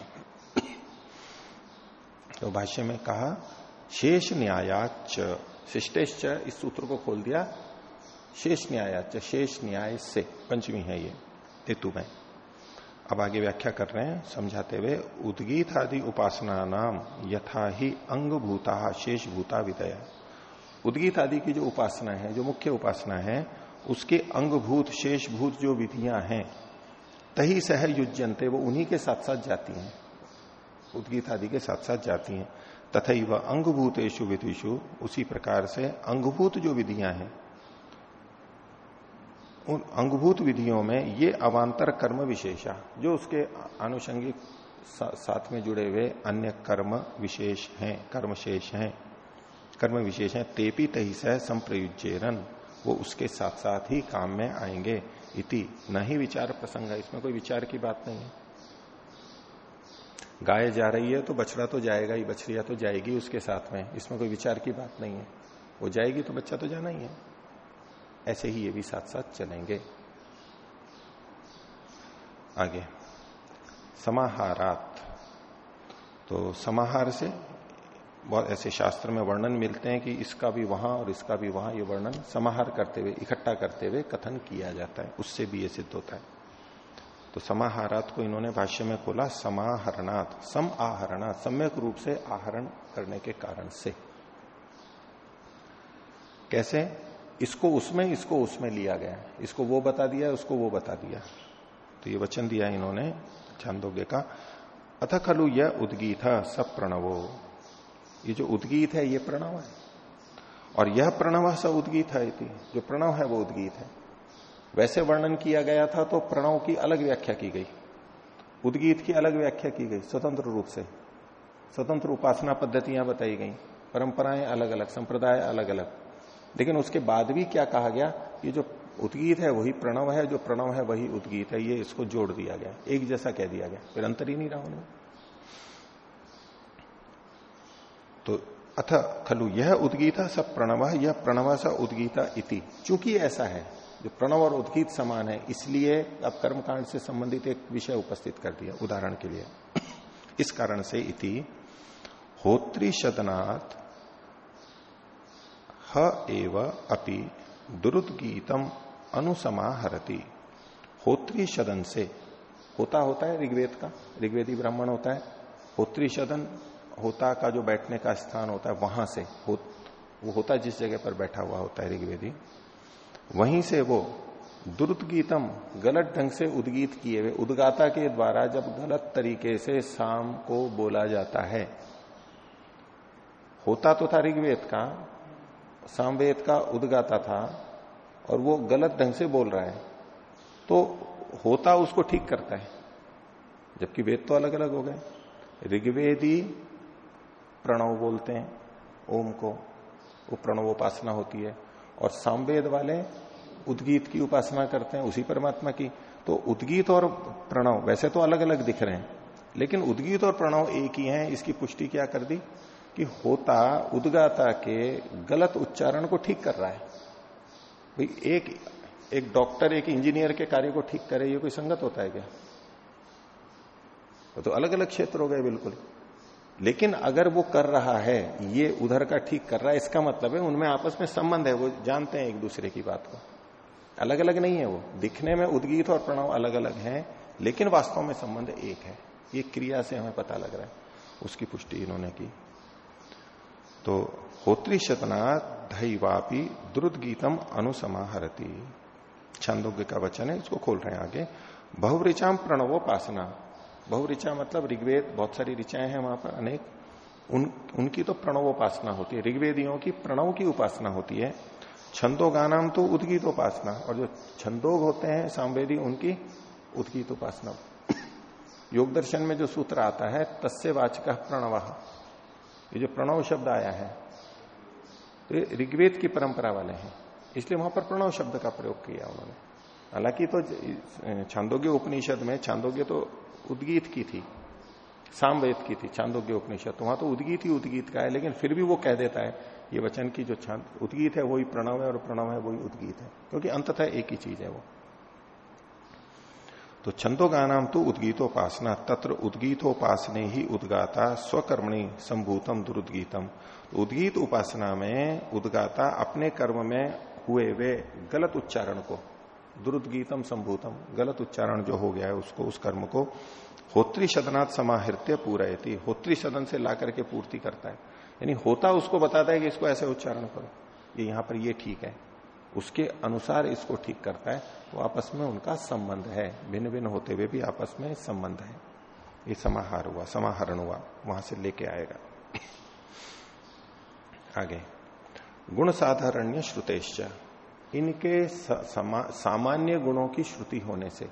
तो भाष्य में कहा, शेष न्यायाच शिष्टेश्च, इस सूत्र को खोल दिया, शेष न्यायाच शेष न्याय से, पंचमी है ये, हेतु में। अब आगे व्याख्या कर रहे हैं, समझाते हुए उदगीत आदि उपासना नाम यथा ही अंग भूता शेष भूता विदय उदगीत आदि की जो उपासना है, जो मुख्य उपासना है, उसके अंगभूत, शेषभूत जो विधियाँ हैं, तही सह युजनते वो उन्हीं के साथ साथ जाती हैं। उदगीत आदि के साथ साथ जाती हैं। तथा वह अंगभूतेशु विधिशु उसी प्रकार से अंगभूत जो विधियाँ हैं उन अंगभूत विधियों में ये अवांतर कर्म विशेषा जो उसके आनुषंगिक सा, साथ में जुड़े हुए अन्य कर्म विशेष हैं कर्म शेष हैं। कर्म विशेष हैं तेपी तही सह संप्रयुजेरन वो उसके साथ साथ ही काम में आएँगे इति। न ही विचार प्रसंग है इसमें कोई विचार की बात नहीं है। गाय जा रही है तो बछड़ा तो जाएगा ही बछड़िया तो जाएगी उसके साथ में इसमें कोई विचार की बात नहीं है। वो जाएगी तो बच्चा तो जाना ही है। ऐसे ही ये भी साथ साथ चलेंगे। आगे। समाहारात। तो समाहार से बहुत ऐसे शास्त्र में वर्णन मिलते हैं कि इसका भी वहाँ और इसका भी वहाँ ये वर्णन समाहार करते हुए, इकट्ठा करते हुए कथन किया जाता है। उससे भी ये सिद्ध होता है। तो समाहारात को इन्होंने भाष्य में खोला समाहरणात सम आहरणात सम्यक रूप से आहरण करने के कारण से। कैसे? इसको उसमें इसको उसमें लिया गया। इसको वो बता दिया, उसको वो बता दिया। तो ये वचन दिया इन्होंने, छंदोग्य का। अथ खलु यह उदगीत सब प्रणवो ये जो उदगीत है, ये प्रणव है। और यह प्रणव स उद्गीत है जो प्रणव है, वो उदगीत है। वैसे वर्णन किया गया था तो प्रणव की अलग व्याख्या की गई। उदगीत की अलग व्याख्या की गई, स्वतंत्र रूप से। स्वतंत्र उपासना पद्धतियाँ बताई गई। परंपराएँ अलग अलग संप्रदाय अलग अलग लेकिन उसके बाद भी क्या कहा गया? ये जो उद्गीत है, वही प्रणव है, जो प्रणव है, वही उद्गीत है। ये इसको जोड़ दिया गया, एक जैसा कह दिया गया। फिर अंतर ही नहीं रहा उन्होंने। तो अथ खलु, यह उद्गीता सब प्रणव, यह प्रणव सा उद्गीता इति। चूँकि ऐसा है, जो प्रणव और उद्गीत समान है, इसलिए अब कर्मकांड से संबंधित एक विषय उपस्थित कर दिया, उदाहरण के लिए। इस कारण से इति होत्री शतनाथ ह एव अपि दुरुदगीतम अनुसमाहरती। होत्री सदन से होता होता है ऋग्वेद का? ऋग्वेदी ब्राह्मण होता है? होत्री सदन होता का जो बैठने का स्थान होता है वहाँ से हो, वो होता जिस जगह पर बैठा हुआ होता है ऋग्वेदी। वहीं से वो दुर्द गीतम गलत ढंग से उद्गीत किए हुए उदगाता के द्वारा जब गलत तरीके से शाम को बोला जाता है। होता तो था ऋग्वेद का सामवेद का उदगाता था और वो गलत ढंग से बोल रहा है तो होता उसको ठीक करता है। जबकि वेद तो अलग अलग हो गए। ऋग्वेदी प्रणव बोलते हैं, ओम को, वो प्रणव उपासना होती है। और सामवेद वाले उद्गीत की उपासना करते हैं, उसी परमात्मा की। तो उद्गीत और प्रणव वैसे तो अलग अलग दिख रहे हैं, लेकिन उद्गीत और प्रणव एक ही हैं, इसकी पुष्टि क्या कर दी? कि होता, उदगाता के गलत उच्चारण को ठीक कर रहा है। भाई, एक एक डॉक्टर, एक इंजीनियर के कार्य को ठीक करे, ये कोई संगत होता है क्या? वो तो अलग अलग क्षेत्र हो गए, बिल्कुल। लेकिन अगर वो कर रहा है, ये उधर का ठीक कर रहा है, इसका मतलब है उनमें आपस में संबंध है, वो जानते हैं एक दूसरे की बात को। अलग अलग नहीं है वो। दिखने में उद्गीत और प्रणव अलग अलग है, लेकिन वास्तव में संबंध एक है। ये क्रिया से हमें पता लग रहा है। उसकी पुष्टि इन्होंने की। तो होत्री शतना धैवापी द्रुत गीतम अनुसमाहरती। छंदोग्य का वचन है, इसको खोल रहे हैं आगे। बहुवृचाम प्रणवोपासना। बहु मतलब ऋग्वेद, बहुत सारी ऋचाएँ हैं वहाँ पर, अनेक। उन, उनकी तो प्रणवोपासना होती है। ऋग्वेदियों की प्रणव की उपासना होती है। छंदोगानाम तो उदगीत उपासना और जो छंदोग होते हैं, सामवेदी, उनकी उदगीत उपासना योग दर्शन में जो सूत्र आता है, तस्य वाचक प्रणव। ये जो प्रणव शब्द आया है तो ये ऋग्वेद की परंपरा वाले हैं। इसलिए वहाँ पर प्रणव शब्द का प्रयोग किया उन्होंने। हालाँकि तो छांदोग्य उपनिषद में, छांदोग्य तो उद्गीत की थी, सामवेद की थी, छांदोग्य उपनिषद। तो वहाँ तो उद्गीत ही उद्गीत का है, लेकिन फिर भी वो कह देता है, ये वचन की जो छांद, उद्गीत है, वही प्रणव है और प्रणव है, वही उद्गीत है, क्योंकि अंततः एक ही चीज़ है वो। तो छंदोगा नाम तो उद्गीतोपासना, तत्र उद्गीतोपासने ही उद्गाता स्वकर्मणी संभूतम दुरुद्गीतम। तो उद्गीत उपासना में उद्गाता अपने कर्म में हुए वे गलत उच्चारण को, दुरुद्गीतम संभूतम, गलत उच्चारण जो हो गया है उसको, उस कर्म को होत्री सदनाथ समाहृत्य पूरा होत्री सदन से ला करके पूर्ति करता है। यानी होता उसको बताता है कि इसको ऐसे उच्चारण करो। ये यहाँ पर ये ठीक है। उसके अनुसार इसको ठीक करता है तो आपस में उनका संबंध है। भिन्न भिन्न होते हुए भी आपस में संबंध है। ये समाहार हुआ समाहरण हुआ वहाँ से लेके आएगा। आगे। गुण साधारण्य श्रुतेश्च। इनके समा, सामान्य गुणों की श्रुति होने से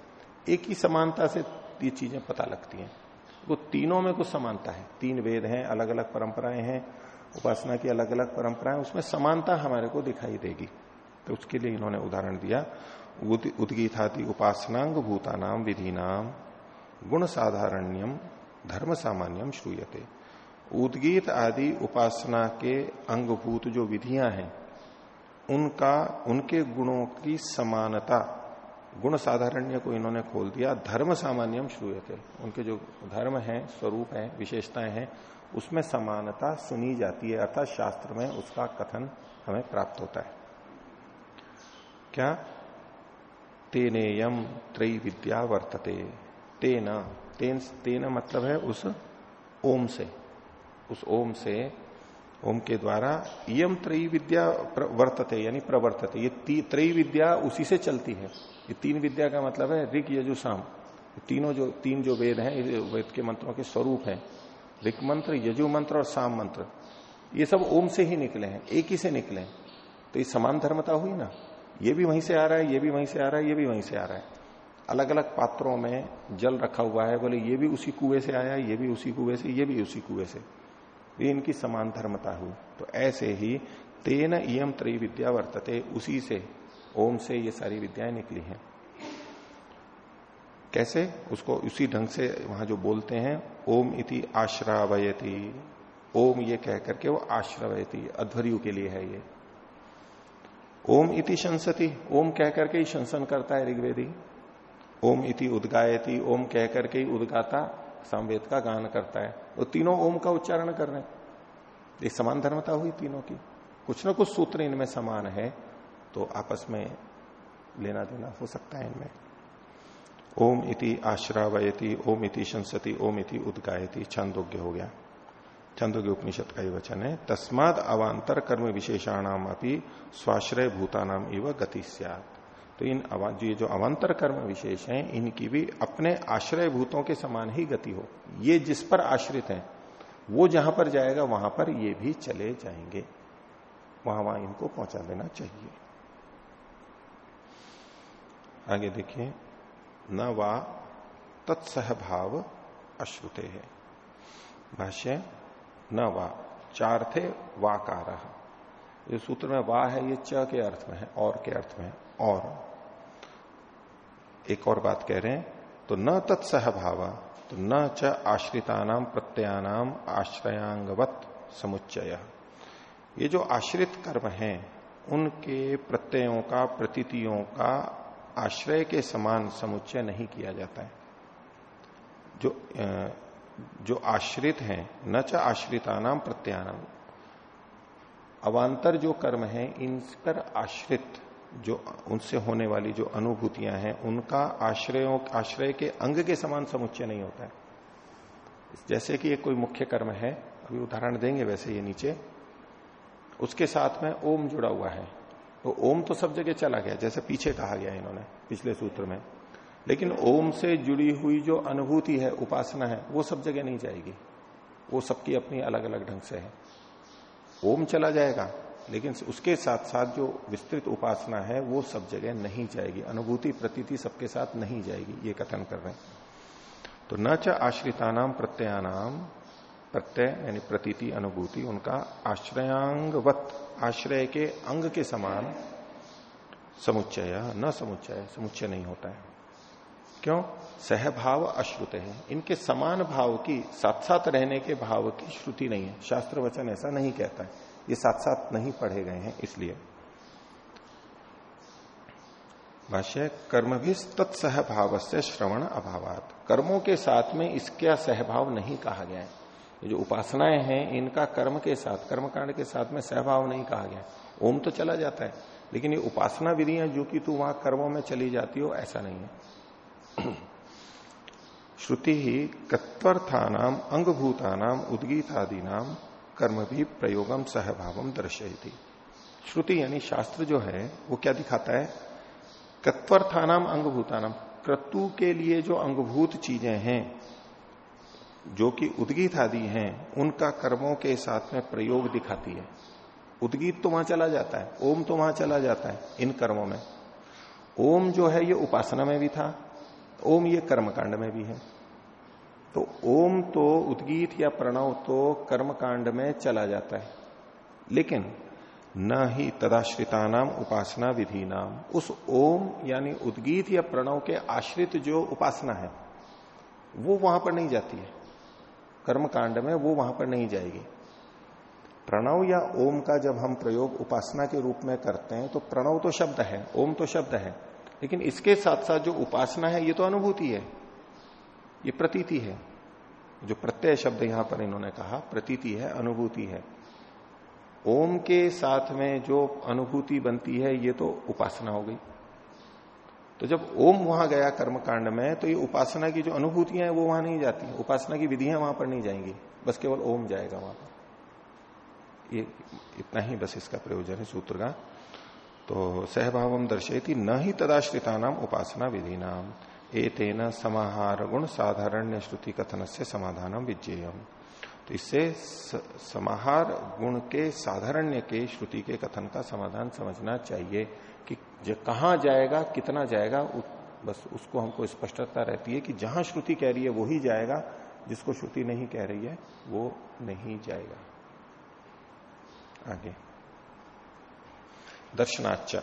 एक ही समानता से ये चीज़ें पता लगती हैं। वो तीनों में कुछ समानता है। तीन वेद हैं अलग अलग परंपराएँ हैं उपासना की अलग अलग परंपराएँ उसमें समानता हमारे को दिखाई देगी। तो उसके लिए इन्होंने उदाहरण दिया उदगीतादि उपासनांग भूतानाम विधि नाम गुण साधारण्यम धर्म सामान्यम श्रूयते। उदगीत आदि उपासना के अंगभूत जो विधियाँ हैं, उनका, उनके गुणों की समानता, गुण साधारण्य को इन्होंने खोल दिया, धर्म सामान्यम श्रूयते। उनके जो धर्म है, स्वरूप है, विशेषताएँ हैं, उसमें समानता सुनी जाती है, अर्थात शास्त्र में उसका कथन हमें प्राप्त होता है। क्या? तेनेयम त्रय विद्या वर्तते। तेना, तेन, तेना मतलब है उस ओम से। उस ओम से, ओम के द्वारा यम त्रयी विद्या वर्तते, यानी प्रवर्तते। ये त्रयी विद्या उसी से चलती है। ये तीन विद्या का मतलब है ऋग यजु, साम। तीनों जो, तीन जो वेद हैं वेद के मंत्रों के स्वरूप है। ऋग मंत्र, यजु मंत्र और साम मंत्र। ये सब ओम से ही निकले हैं, एक ही से निकले हैं। तो ये समान धर्मता हुई ना? ये भी वहीं से आ रहा है, ये भी वहीं से आ रहा है, ये भी वहीं से आ रहा है। अलग अलग पात्रों में जल रखा हुआ है, बोले ये भी उसी कुएँ से आया, ये भी उसी कुएँ से, ये भी उसी कुएँ से। ये इनकी समान धर्मता हुई। तो ऐसे ही तेन इम त्रय विद्या वर्तते, उसी से, ओम से ये सारी विद्याएँ निकली हैं। कैसे? उसको उसी ढंग से वहाँ जो बोलते हैं, ओम इति आश्रावयती। ओम ये कह करके वो आश्रवयती, अध्वर्यु के लिए है ये। ओम इति शंसति। ओम कह करके ही शंसन करता है ऋग्वेदी। ओम इति उदगायती। ओम कह करके ही उदगाता सामवेद का गान करता है। वो तीनों ओम का उच्चारण कर रहे हैं। ये समान धर्मता हुई तीनों की। कुछ ना कुछ सूत्र इनमें समान है तो आपस में लेना देना हो सकता है इनमें। ओम इति आश्रावयती। ओम इति शंसति। ओम इति उदगायती। छंदोग्य हो गया। छंदोग्य उपनिषद का ही वचन है, तस्माद अवांतर कर्म विशेषाणाम अपनी स्वाश्रय भूतानाम एवं गति तो इन जो जो अवांतर कर्म विशेष हैं, इनकी भी अपने आश्रय भूतों के समान ही गति हो। ये जिस पर आश्रित है, वो जहाँ पर जाएगा, वहाँ पर ये भी चले जाएँगे। वहाँ वहाँ इनको पहुँचा देना चाहिए। आगे देखिए, न वा तत्सहभाव अश्रुते है। भाष्य न वा चार थे वाकार। ये सूत्र में वा है, ये च के अर्थ में है, और के अर्थ में और। एक और बात कह रहे हैं तो न तत्सहभाव तो न च आश्रितानाम प्रत्ययानाम आश्रयांगवत समुच्चय। ये जो आश्रित कर्म हैं, उनके प्रत्ययों का, प्रतीतियों का आश्रय के समान समुच्चय नहीं किया जाता है। जो जो आश्रित हैं, न च आश्रिता नाम प्रत्यानाम अवान्तर जो कर्म है, इन पर आश्रित जो, उनसे होने वाली जो अनुभूतियाँ हैं, उनका आश्रयों, आश्रय के अंग के समान समुच्चय नहीं होता है। जैसे कि एक कोई मुख्य कर्म है, अभी उदाहरण देंगे वैसे ये नीचे। उसके साथ में ओम जुड़ा हुआ है। तो ओम तो सब जगह चला गया, जैसे पीछे कहा गया इन्होंने, पिछले सूत्र में। लेकिन ओम से जुड़ी हुई जो अनुभूति है, उपासना है, वो सब जगह नहीं जाएगी। वो सबकी अपनी अलग अलग ढंग से है। ओम चला जाएगा, लेकिन उसके साथ साथ जो विस्तृत उपासना है, वो सब जगह नहीं जाएगी। अनुभूति प्रतीति सबके साथ नहीं जाएगी, ये कथन कर रहे हैं। तो न च आश्रितानाम प्रत्ययानाम प्रत्यय यानी प्रतीति, अनुभूति, उनका आश्रयांगवत, आश्रय के अंग के समान समुच्चय, न समुच्चय समुच्चय नहीं होता है। क्यों? सहभाव अश्रुत है। इनके समान भाव की साथ साथ रहने के भाव की श्रुति नहीं है। शास्त्र वचन ऐसा नहीं कहता है। ये साथ साथ नहीं पढ़े गए हैं, इसलिए। भाष्य कर्म भी तत्सहभाव से श्रवण अभावात। कर्मों के साथ में इसका सहभाव नहीं कहा गया है। जो उपासनाएँ हैं, इनका कर्म के साथ, कर्मकांड के साथ में सहभाव नहीं कहा गया ओम तो चला जाता है, लेकिन ये उपासना विधियाँ जो कि तू वहाँ कर्मों में चली जाती हो, ऐसा नहीं है। (clears throat) श्रुति ही कत्वर्थानाम अंगभूतानाम उदगीतादि नाम कर्म भी प्रयोगम सहभावम दर्शयती। श्रुति यानी शास्त्र जो है, वो क्या दिखाता है? कत्वर्थानाम अंगभूतानाम, क्रतु के लिए जो अंगभूत चीज़ें हैं, जो कि उदगीत आदि हैं, उनका कर्मों के साथ में प्रयोग दिखाती है। उदगीत तो वहाँ चला जाता है, ओम तो वहाँ चला जाता है, इन कर्मों में। ओम जो है, ये उपासना में भी था ओम ये कर्मकांड में भी है। तो ओम तो उदगीत या प्रणव तो कर्मकांड में चला जाता है। लेकिन न ही तदाश्रिता नाम उपासना विधि नाम उस ओम यानी उदगीत या प्रणव के आश्रित जो उपासना है, वो वहाँ पर नहीं जाती है। कर्मकांड में वो वहाँ पर नहीं जाएगी। प्रणव या ओम का जब हम प्रयोग उपासना के रूप में करते हैं तो प्रणव तो शब्द है, ओम तो शब्द है। लेकिन इसके साथ साथ जो उपासना है, ये तो अनुभूति है। ये प्रतीति है। जो प्रत्यय शब्द यहाँ पर इन्होंने कहा, प्रतीति है, अनुभूति है। ओम के साथ में जो अनुभूति बनती है, ये तो उपासना हो गई। तो जब ओम वहाँ गया कर्मकांड में तो ये उपासना की जो अनुभूतियाँ हैं, वो वहाँ नहीं जाती उपासना की विधियाँ वहाँ पर नहीं जाएँगी। बस केवल ओम जाएगा वहाँ पर। ये इतना ही बस इसका प्रयोजन है, सूत्र का। तो सहभाव दर्शेती न ही तदाश्रिता नाम उपासना विधि नाम एतेन समाहार गुण साधारण श्रुति कथन से समाधान तो इससे समाहार गुण के, साधारण्य के, श्रुति के कथन का समाधान समझना चाहिए कि कहा जाएगा, कितना जाएगा बस उसको हमको स्पष्टता रहती है कि जहाँ श्रुति कह रही है वो ही जाएगा, जिसको श्रुति नहीं कह रही है, वो नहीं जाएगा। आगे। दर्शनाच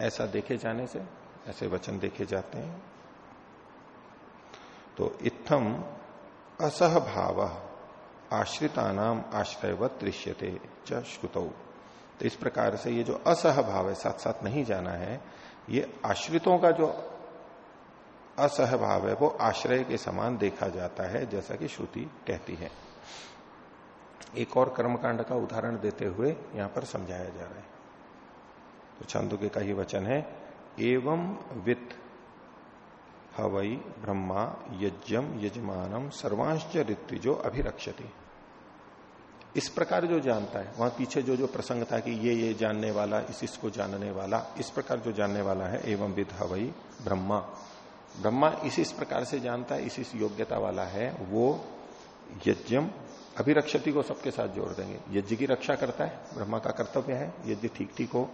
ऐसा देखे जाने से, ऐसे वचन देखे जाते हैं। तो इत्थम असहभाव आश्रिता नाम आश्रयवत दृश्यते च तो इस प्रकार से ये जो असहभाव है साथ साथ नहीं जाना है, ये आश्रितों का जो असहभाव है, वो आश्रय के समान देखा जाता है, जैसा कि श्रुति कहती है। एक और कर्मकांड का उदाहरण देते हुए यहाँ पर समझाया जा रहा है। तो छंदुके का ही वचन है, एवं वित्त हवई ब्रह्मा यज्ञम यजमानम सर्वांश ऋत्विजो अभिरक्षति। इस प्रकार जो जानता है, वहाँ पीछे जो जो प्रसंग था कि ये ये जानने वाला, इस, इसको जानने वाला, इस प्रकार जो जानने वाला है, एवं विध हवई ब्रह्मा। ब्रह्मा इस इस प्रकार से जानता है, इस इस योग्यता वाला है, वो यज्ञम अभिरक्षति को सबके साथ जोड़ देंगे। यज्ञ की रक्षा करता है, ब्रह्मा का कर्तव्य है, यज्ञ ठीक ठीक हो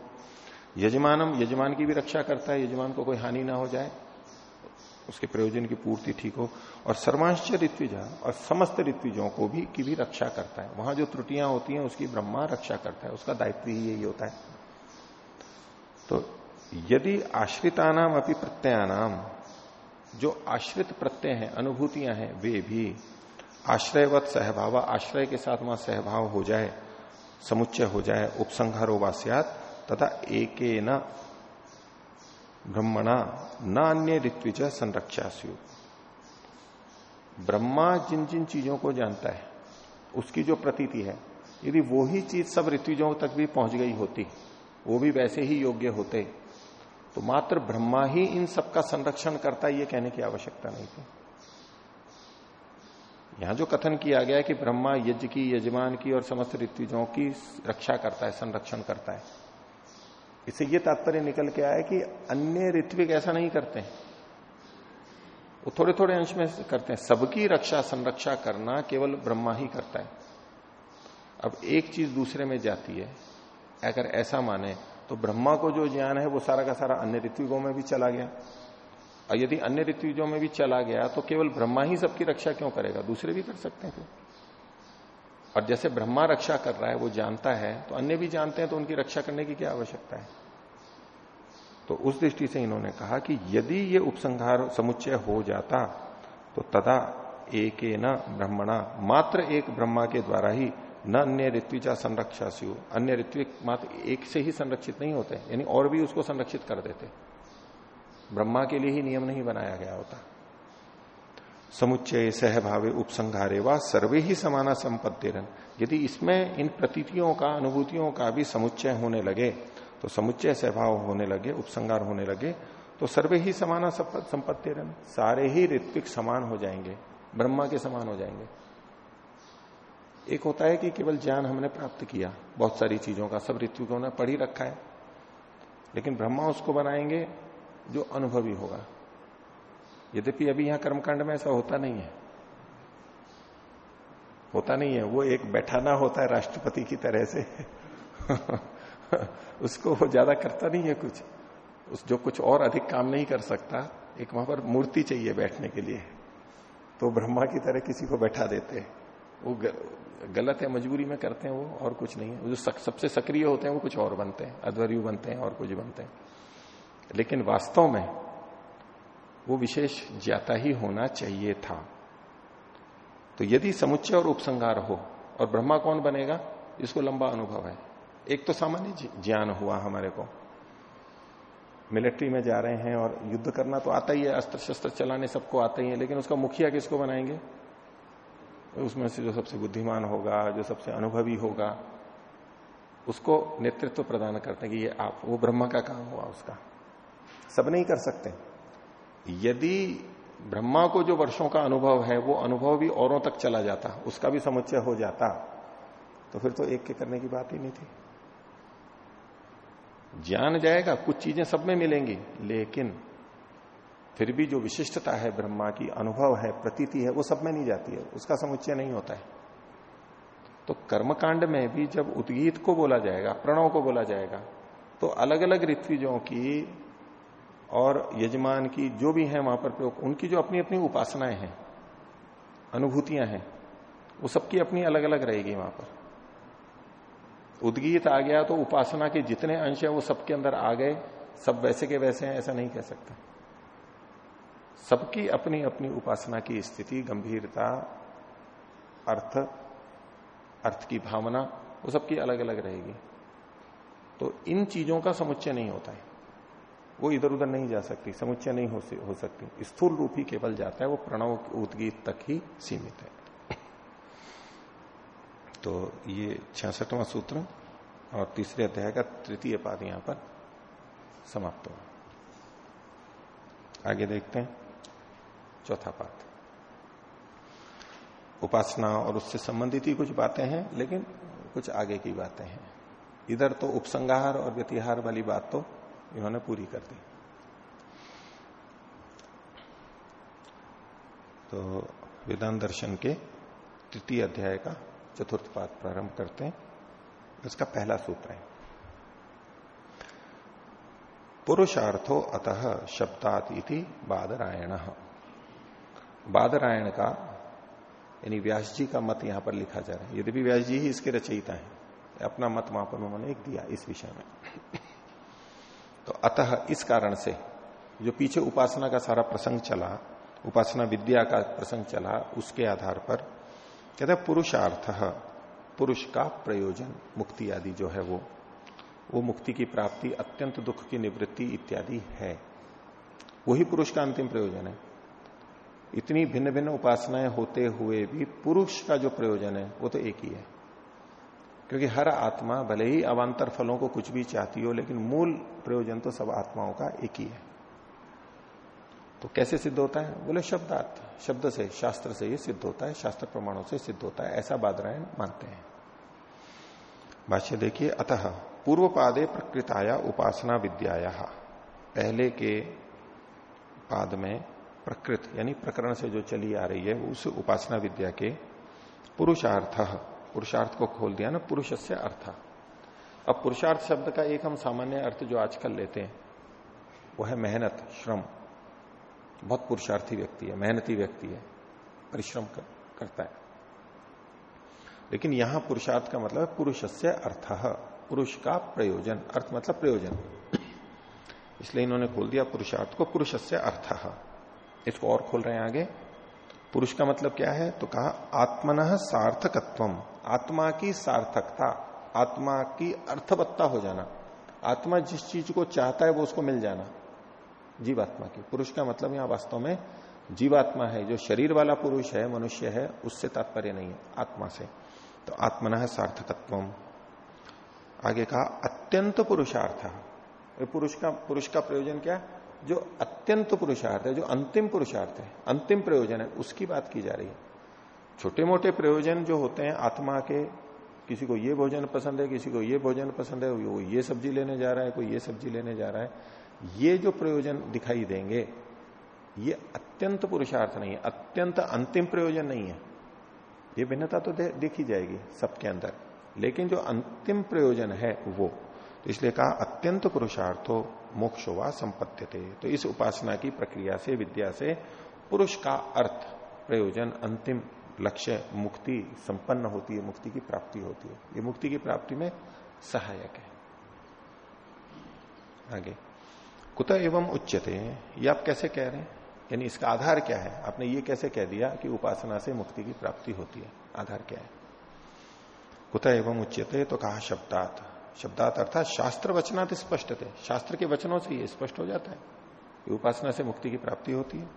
यजमानम, यजमान की भी रक्षा करता है, यजमान को कोई हानि ना हो जाए, उसके प्रयोजन की पूर्ति ठीक हो। और सर्वांश ऋत्विजा और समस्त ऋत्विजों को भी, की भी रक्षा करता है। वहाँ जो त्रुटियाँ होती हैं, उसकी ब्रह्मा रक्षा करता है, उसका दायित्व ही यही होता है। तो यदि आश्रितानाम अपनी प्रत्ययानाम, जो आश्रित प्रत्यय हैं, अनुभूतियाँ हैं, वे भी आश्रयवत सहभाव, आश्रय के साथ वहाँ सहभाव हो जाए, समुच्चय हो जाए उपसंहारो वास्यात तथा एक ब्रह्मणा न अन्य ऋत्विज संरक्षा ब्रह्मा जिन जिन चीज़ों को जानता है, उसकी जो प्रतीति है, यदि वो ही चीज़ सब ऋत्विजों तक भी पहुँच गई होती, वो भी वैसे ही योग्य होते तो मात्र ब्रह्मा ही इन सबका संरक्षण करता ये कहने की आवश्यकता नहीं थी। यहाँ जो कथन किया गया है कि ब्रह्मा यज्ञ की, यजमान की और समस्त ऋत्विजों की रक्षा करता है, संरक्षण करता है इससे ये तात्पर्य निकल के आया कि अन्य ऋत्विक ऐसा नहीं करते वो थोड़े थोड़े अंश में करते हैं। सबकी रक्षा, संरक्षा करना केवल ब्रह्मा ही करता है। अब एक चीज़ दूसरे में जाती है, अगर ऐसा माने तो ब्रह्मा को जो ज्ञान है, वो सारा का सारा अन्य ऋत्विकों में भी चला गया। और यदि अन्य ऋतुजों में भी चला गया तो केवल ब्रह्मा ही सबकी रक्षा क्यों करेगा? दूसरे भी कर सकते हैं और जैसे ब्रह्मा रक्षा कर रहा है, वो जानता है तो अन्य भी जानते हैं तो उनकी रक्षा करने की क्या आवश्यकता है? तो उस दृष्टि से इन्होंने कहा कि यदि ये उपसंहार समुच्चय हो जाता तो तदा एक न ब्रह्मणा, मात्र एक ब्रह्मा के द्वारा ही न अन्य ऋत्विजा संरक्षा अन्य ऋत्विक मात्र एक से ही संरक्षित नहीं होते, यानी और भी उसको संरक्षित कर देते। ब्रह्मा के लिए ही नियम नहीं बनाया गया होता। समुच्चय सहभावे उपसंहारे व सर्वे ही समाना संपत्ति यदि इसमें इन प्रतीतियों का, अनुभूतियों का भी समुच्चय होने लगे तो समुच्चय सहभाव होने लगे उपसंगार होने लगे तो सर्वे ही समाना संपत्ति रन सारे ही ऋत्विक समान हो जाएँगे, ब्रह्मा के समान हो जाएँगे। एक होता है कि केवल ज्ञान हमने प्राप्त किया, बहुत सारी चीज़ों का, सब ऋत्विकों ने पढ़ी रखा है। लेकिन ब्रह्मा उसको बनाएँगे जो अनुभवी होगा। यद्यपि अभी यहाँ कर्मकांड में ऐसा होता नहीं है। होता नहीं है। वो एक बैठाना होता है राष्ट्रपति की तरह से। (laughs) उसको वो ज़्यादा करता नहीं है कुछ। उस जो कुछ और अधिक काम नहीं कर सकता एक वहाँ पर मूर्ति चाहिए बैठने के लिए। तो ब्रह्मा की तरह किसी को बैठा देते। हैं वो गलत है मजबूरी में करते हैं वो और कुछ नहीं है। जो सक, सबसे सक्रिय होते हैं वो कुछ और बनते हैं। अध्वर्यु बनते हैं और कुछ बनते हैं। लेकिन वास्तव में वो विशेष ज्ञाता ही होना चाहिए था। तो यदि समुच्चय और उपसंगार हो, और ब्रह्मा कौन बनेगा? इसको लंबा अनुभव है। एक तो सामान्य ज्ञान हुआ हमारे को। मिलिट्री में जा रहे हैं और युद्ध करना तो आता ही है अस्त्र शस्त्र चलाने सबको आता ही है, लेकिन उसका मुखिया किसको बनाएँगे? उसमें से जो सबसे बुद्धिमान होगा, जो सबसे अनुभवी होगा, उसको नेतृत्व प्रदान करते हैं कि ये आप, वो ब्रह्मा का काम हुआ उसका। सब नहीं कर सकते। यदि ब्रह्मा को जो वर्षों का अनुभव है, वो अनुभव भी औरों तक चला जाता, उसका भी समुच्चय हो जाता तो फिर तो एक के करने की बात ही नहीं थी। ज्ञान जाएगा, कुछ चीज़ें सब में मिलेंगी, लेकिन फिर भी जो विशिष्टता है ब्रह्मा की, अनुभव है, प्रतीति है, वो सब में नहीं जाती है, उसका समुच्चय नहीं होता है। तो कर्मकांड में भी जब उदगीत को बोला जाएगा, प्रणव को बोला जाएगा तो अलग अलग ऋत्विजों की और यजमान की जो भी है वहाँ पर प्रयोग, उनकी जो अपनी अपनी उपासनाएँ हैं, अनुभूतियाँ हैं, वो सबकी अपनी अलग अलग रहेगी वहाँ पर। उदगीत आ गया तो उपासना के जितने अंश है वो सबके अंदर आ गए, सब वैसे के वैसे हैं, ऐसा नहीं कह सकते। सबकी अपनी अपनी उपासना की स्थिति, गंभीरता, अर्थ अर्थ की भावना, वो सबकी अलग अलग रहेगी। तो इन चीज़ों का समुच्चय नहीं होता है। वो इधर उधर नहीं जा सकती समुच्चय नहीं हो, हो सकती। स्थूल रूप ही केवल जाता है वो प्रणव उदगीत तक ही सीमित है। तो ये छियासठवां सूत्र और तीसरे अध्याय का तृतीय पाद यहाँ पर समाप्त हुआ आगे देखते हैं चौथा पाद। उपासना और उससे संबंधित ही कुछ बातें हैं लेकिन कुछ आगे की बातें हैं। इधर तो उपसंहार और व्यतिहार वाली बात तो इन्होंने पूरी कर दी। तो वेदांत दर्शन के तृतीय अध्याय का चतुर्थ पाठ प्रारंभ करते हैं। इसका पहला सूत्र है। पुरुषार्थो अतः शब्दात इति बादरायण। बादरायण का, यानी व्यास जी का मत यहाँ पर लिखा जा रहा है। यदि भी व्यास जी ही इसके रचयिता है, अपना मत वहाँ पर उन्होंने एक दिया इस विषय में। तो अतः इस कारण से जो पीछे उपासना का सारा प्रसंग चला, उपासना विद्या का प्रसंग चला, उसके आधार पर कहते हैं पुरुषार्थ, पुरुष का प्रयोजन, मुक्ति आदि जो है वो वो मुक्ति की प्राप्ति, अत्यंत दुख की निवृत्ति इत्यादि है। वही पुरुष का अंतिम प्रयोजन है। इतनी भिन्न भिन्न उपासनाएँ होते हुए भी पुरुष का जो प्रयोजन है, वो तो एक ही है। क्योंकि हर आत्मा भले ही अवान्तर फलों को कुछ भी चाहती हो, लेकिन मूल प्रयोजन तो सब आत्माओं का एक ही है। तो कैसे सिद्ध होता है? बोले, शब्दार्थ। शब्द से, शास्त्र से ये सिद्ध होता है, शास्त्र प्रमाणों से सिद्ध होता है, ऐसा बादरायण मानते हैं। भाष्य देखिए, अतः पूर्व पादे प्रकृताया उपासना विद्याया। पहले के पाद में प्रकृत, यानी प्रकरण से जो चली आ रही है, उस उपासना विद्या के पुरुषार्थ। पुरुषार्थ को खोल दिया ना पुरुष से अर्थ। अब पुरुषार्थ शब्द का एक हम सामान्य अर्थ जो आजकल लेते हैं वो है मेहनत श्रम। बहुत पुरुषार्थी व्यक्ति है मेहनती व्यक्ति है परिश्रम कर, करता है। लेकिन यहाँ पुरुषार्थ का मतलब पुरुष से अर्थ पुरुष का प्रयोजन। अर्थ मतलब प्रयोजन। इसलिए इन्होंने खोल दिया पुरुषार्थ को पुरुष से अर्थ। इसको और खोल रहे हैं आगे। पुरुष का मतलब क्या है? तो कहा आत्मन सार्थकत्वम। आत्मा की सार्थकता, आत्मा की अर्थवत्ता हो जाना। आत्मा जिस चीज़ को चाहता है वो उसको मिल जाना। जीवात्मा की। पुरुष का मतलब यहाँ वास्तव में जीवात्मा है। जो शरीर वाला पुरुष है, मनुष्य है, उससे तात्पर्य नहीं है, आत्मा से। तो आत्मन है सार्थकत्व आगे कहा, अत्यंत पुरुषार्थ। पुरुष का पुरुष का प्रयोजन क्या? जो अत्यंत पुरुषार्थ है, जो अंतिम पुरुषार्थ है, अंतिम प्रयोजन है, उसकी बात की जा रही है। छोटे मोटे प्रयोजन जो होते हैं, आत्मा के, किसी को ये भोजन पसंद है, किसी को ये भोजन पसंद है, वो ये सब्ज़ी लेने जा रहा है, कोई ये सब्ज़ी लेने जा रहा है, ये जो प्रयोजन दिखाई देंगे, ये अत्यंत पुरुषार्थ नहीं है, अत्यंत अंतिम प्रयोजन नहीं है। ये भिन्नता तो देखी जाएगी सबके अंदर, लेकिन जो अंतिम प्रयोजन है वो तो इसलिए कहा अत्यंत पुरुषार्थो मोक्ष व संपत्ति तो इस उपासना की प्रक्रिया से, विद्या से पुरुष का अर्थ, प्रयोजन अंतिम लक्ष्य, मुक्ति संपन्न होती है, मुक्ति की प्राप्ति होती है। ये मुक्ति की प्राप्ति में सहायक है। आगे। कुत एवं उच्चते ये आप कैसे कह रहे हैं? यानी इसका आधार क्या है? आपने ये कैसे कह दिया कि उपासना से मुक्ति की प्राप्ति होती है? आधार क्या है? कुत एवं उच्चते तो कहा शब्दात। शब्दात अर्थात शास्त्र वचनात स्पष्ट थे शास्त्र के वचनों से ये स्पष्ट हो जाता है। कि उपासना से मुक्ति की प्राप्ति होती है।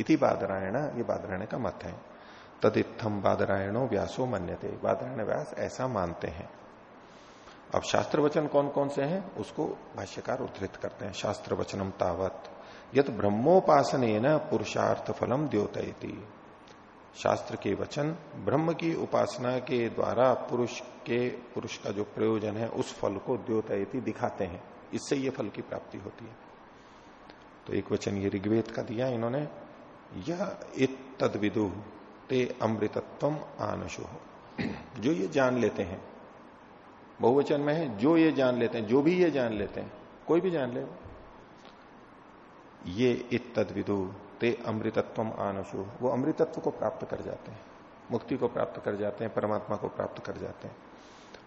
इति बादरायण, ये बादरायण का मत है। तदित्थम बादरायणो व्यासो मन्यते। बादरायण व्यास ऐसा मानते हैं। अब शास्त्र वचन कौन कौन से हैं? उसको भाष्यकार उद्धृत करते हैं। शास्त्र वचनम तावत यद ब्रह्मोपासन पुरुषार्थ फलम द्योतयती। शास्त्र के वचन, ब्रह्म की उपासना के द्वारा पुरुष के, पुरुष का जो प्रयोजन है, उस फल को द्योतयती, दिखाते हैं। इससे ये फल की प्राप्ति होती है। तो एक वचन ये ऋग्वेद का दिया इन्होंने, यह इत तद विदु ते अमृतत्व आनशु। जो ये जान लेते हैं, बहुवचन में है, जो ये जान लेते हैं, जो भी ये जान लेते हैं, कोई भी जान ले। ये इत विदु ते अमृतत्व आनशु। वो अमृतत्व को प्राप्त कर जाते हैं, मुक्ति को प्राप्त कर जाते हैं, परमात्मा को प्राप्त कर जाते हैं।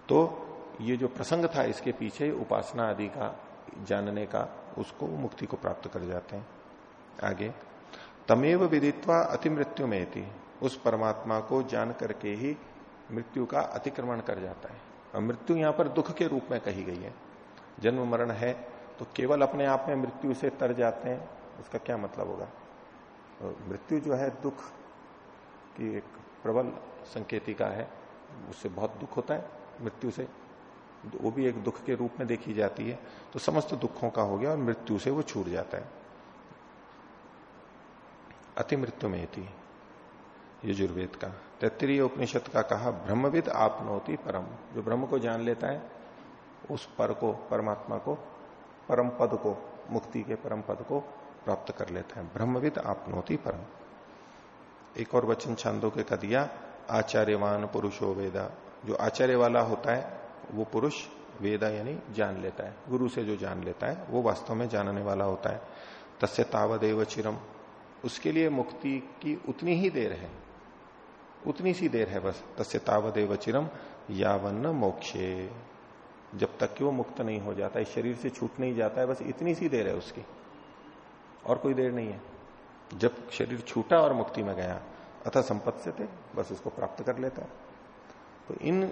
तो ये जो प्रसंग था इसके पीछे उपासना आदि का, जानने का, उसको मुक्ति को प्राप्त कर जाते हैं। आगे, तमेव विदित्वा अति मृत्यु में थी उस परमात्मा को जान करके ही मृत्यु का अतिक्रमण कर जाता है। और मृत्यु यहाँ पर दुख के रूप में कही गई है। जन्म मरण है तो केवल अपने आप में मृत्यु से तर जाते हैं, उसका क्या मतलब होगा? तो मृत्यु जो है दुख की एक प्रबल संकेतिका है। उससे बहुत दुख होता है मृत्यु से। वो भी एक दुख के रूप में देखी जाती है। तो समस्त दुखों का हो गया और मृत्यु से वो छूट जाता है। अति मृत्यु में थी। यजुर्वेद का। तैतरीय उपनिषद का कहा, ब्रह्मविद आपनोति परम। जो ब्रह्म को जान लेता है, उस पर को, परमात्मा को, परम पद को, मुक्ति के परम पद को प्राप्त कर लेता है। ब्रह्मविद आपनोति परम। एक और वचन छंदों के का दिया, आचार्यवान पुरुषो वेदा। जो आचार्य वाला होता है, वो पुरुष वेदा यानी जान लेता है। गुरु से जो जान लेता है, वो वास्तव में जानने वाला होता है। तस्य तावदेव चिरम। उसके लिए मुक्ति की उतनी ही देर है। उतनी सी देर है बस, तस्य तावदेव चिरम यावन मोक्षे। जब तक कि वो मुक्त नहीं हो जाता, इस शरीर से छूट नहीं जाता है, बस इतनी सी देर है उसकी। और कोई देर नहीं है। जब शरीर छूटा और मुक्ति में गया अतः संपत्ति से थे बस उसको प्राप्त कर लेता है। तो इन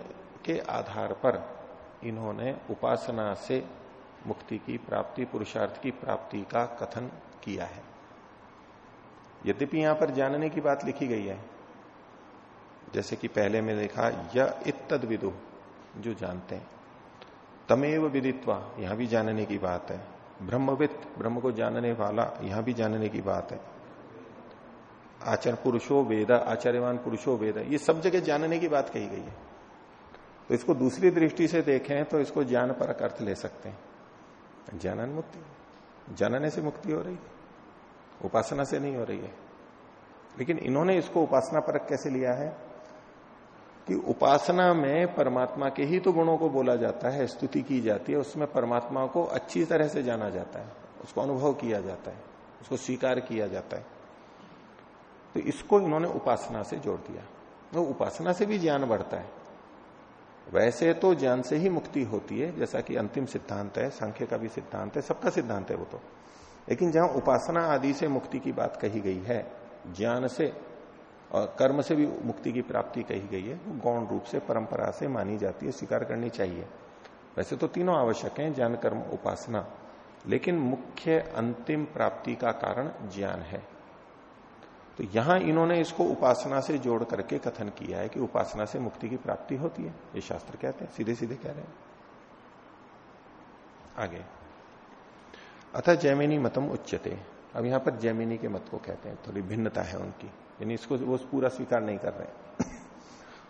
के आधार पर इन्होंने उपासना से मुक्ति की प्राप्ति, पुरुषार्थ की प्राप्ति का कथन किया है। यद्यपि यहाँ पर जानने की बात लिखी गई है जैसे कि पहले में लिखा, य इतद विदु, जो जानते हैं। तमेव विदित्वा, यहाँ भी जानने की बात है। ब्रह्मविद ब्रह्म को जानने वाला, यहाँ भी जानने की बात है। आचार्य पुरुषो वेद, आचार्यवान पुरुषो वेद, ये सब जगह जानने की बात कही गई है। तो इसको दूसरी दृष्टि से देखें तो इसको ज्ञान पर अर्थ ले सकते हैं। जानन मुक्ति। जानने से मुक्ति हो रही है। उपासना से नहीं हो रही है। लेकिन इन्होंने इसको उपासना परक कैसे लिया है? कि उपासना में परमात्मा के ही तो गुणों को बोला जाता है, स्तुति की जाती है, उसमें परमात्मा को अच्छी तरह से जाना जाता है, उसको अनुभव किया जाता है, उसको स्वीकार किया जाता है। तो इसको इन्होंने उपासना से जोड़ दिया। वो तो उपासना से भी ज्ञान बढ़ता है। वैसे तो ज्ञान से ही मुक्ति होती है, जैसा कि अंतिम सिद्धांत है, संख्य का भी सिद्धांत है, सबका सिद्धांत है वो तो। लेकिन जहाँ उपासना आदि से मुक्ति की बात कही गई है, ज्ञान से और कर्म से भी मुक्ति की प्राप्ति कही गई है। वो गौण रूप से, परंपरा से मानी जाती है, स्वीकार करनी चाहिए। वैसे तो तीनों आवश्यक हैं, ज्ञान, कर्म, उपासना। लेकिन मुख्य अंतिम प्राप्ति का कारण ज्ञान है। तो यहाँ इन्होंने इसको उपासना से जोड़ करके कथन किया है कि उपासना से मुक्ति की प्राप्ति होती है। ये शास्त्र कहते हैं सीधे सीधे कह रहे हैं। आगे। अतः जैमिनी मतम उच्चते अब यहाँ पर जैमिनी के मत को कहते हैं, थोड़ी भिन्नता है उनकी। यानी इसको वो पूरा स्वीकार नहीं कर रहे।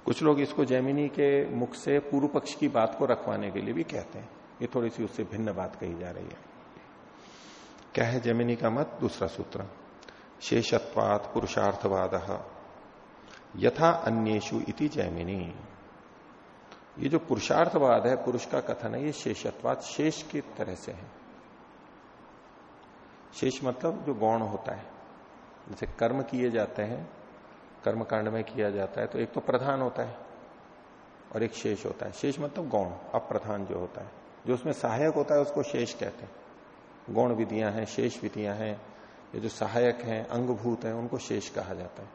कुछ लोग इसको जैमिनी के मुख से पूर्व पक्ष की बात को रखवाने के लिए भी कहते हैं। ये थोड़ी सी उससे भिन्न बात कही जा रही है। क्या है जैमिनी का मत दूसरा सूत्र। शेषत्वात पुरुषार्थवाद। यथा अन्येषु इति जैमिनी। ये जो पुरुषार्थवाद है, पुरुष का कथन है, ये शेषत्वाद शेष की तरह से है। शेष मतलब जो गौण होता है। जैसे कर्म किए जाते हैं कर्म कांड में किया जाता है तो एक तो प्रधान होता है और एक शेष होता है। शेष मतलब गौण, अप्रधान जो होता है। जो उसमें सहायक होता है, उसको शेष कहते हैं। गौण विधियाँ हैं, शेष विधियाँ हैं, ये जो सहायक हैं, अंगभूत हैं, उनको शेष कहा जाता है।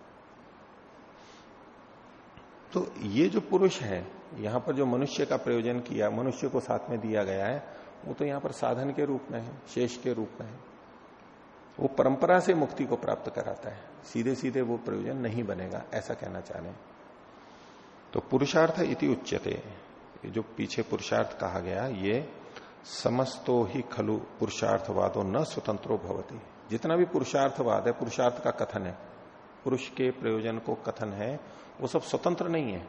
तो ये जो पुरुष है, यहाँ पर जो मनुष्य का प्रयोजन किया, मनुष्य को साथ में दिया गया है, वो तो यहाँ पर साधन के रूप में है, शेष के रूप में है। वो परंपरा से मुक्ति को प्राप्त कराता है। सीधे सीधे वो प्रयोजन नहीं बनेगा, ऐसा कहना चाह। रहे तो पुरुषार्थ इति उच्चते जो पीछे पुरुषार्थ कहा गया, ये समस्तो ही खलु पुरुषार्थवादो न स्वतंत्रो भवती। जितना भी पुरुषार्थवाद है, पुरुषार्थ का कथन है। पुरुष के प्रयोजन को कथन है, वो सब स्वतंत्र नहीं है।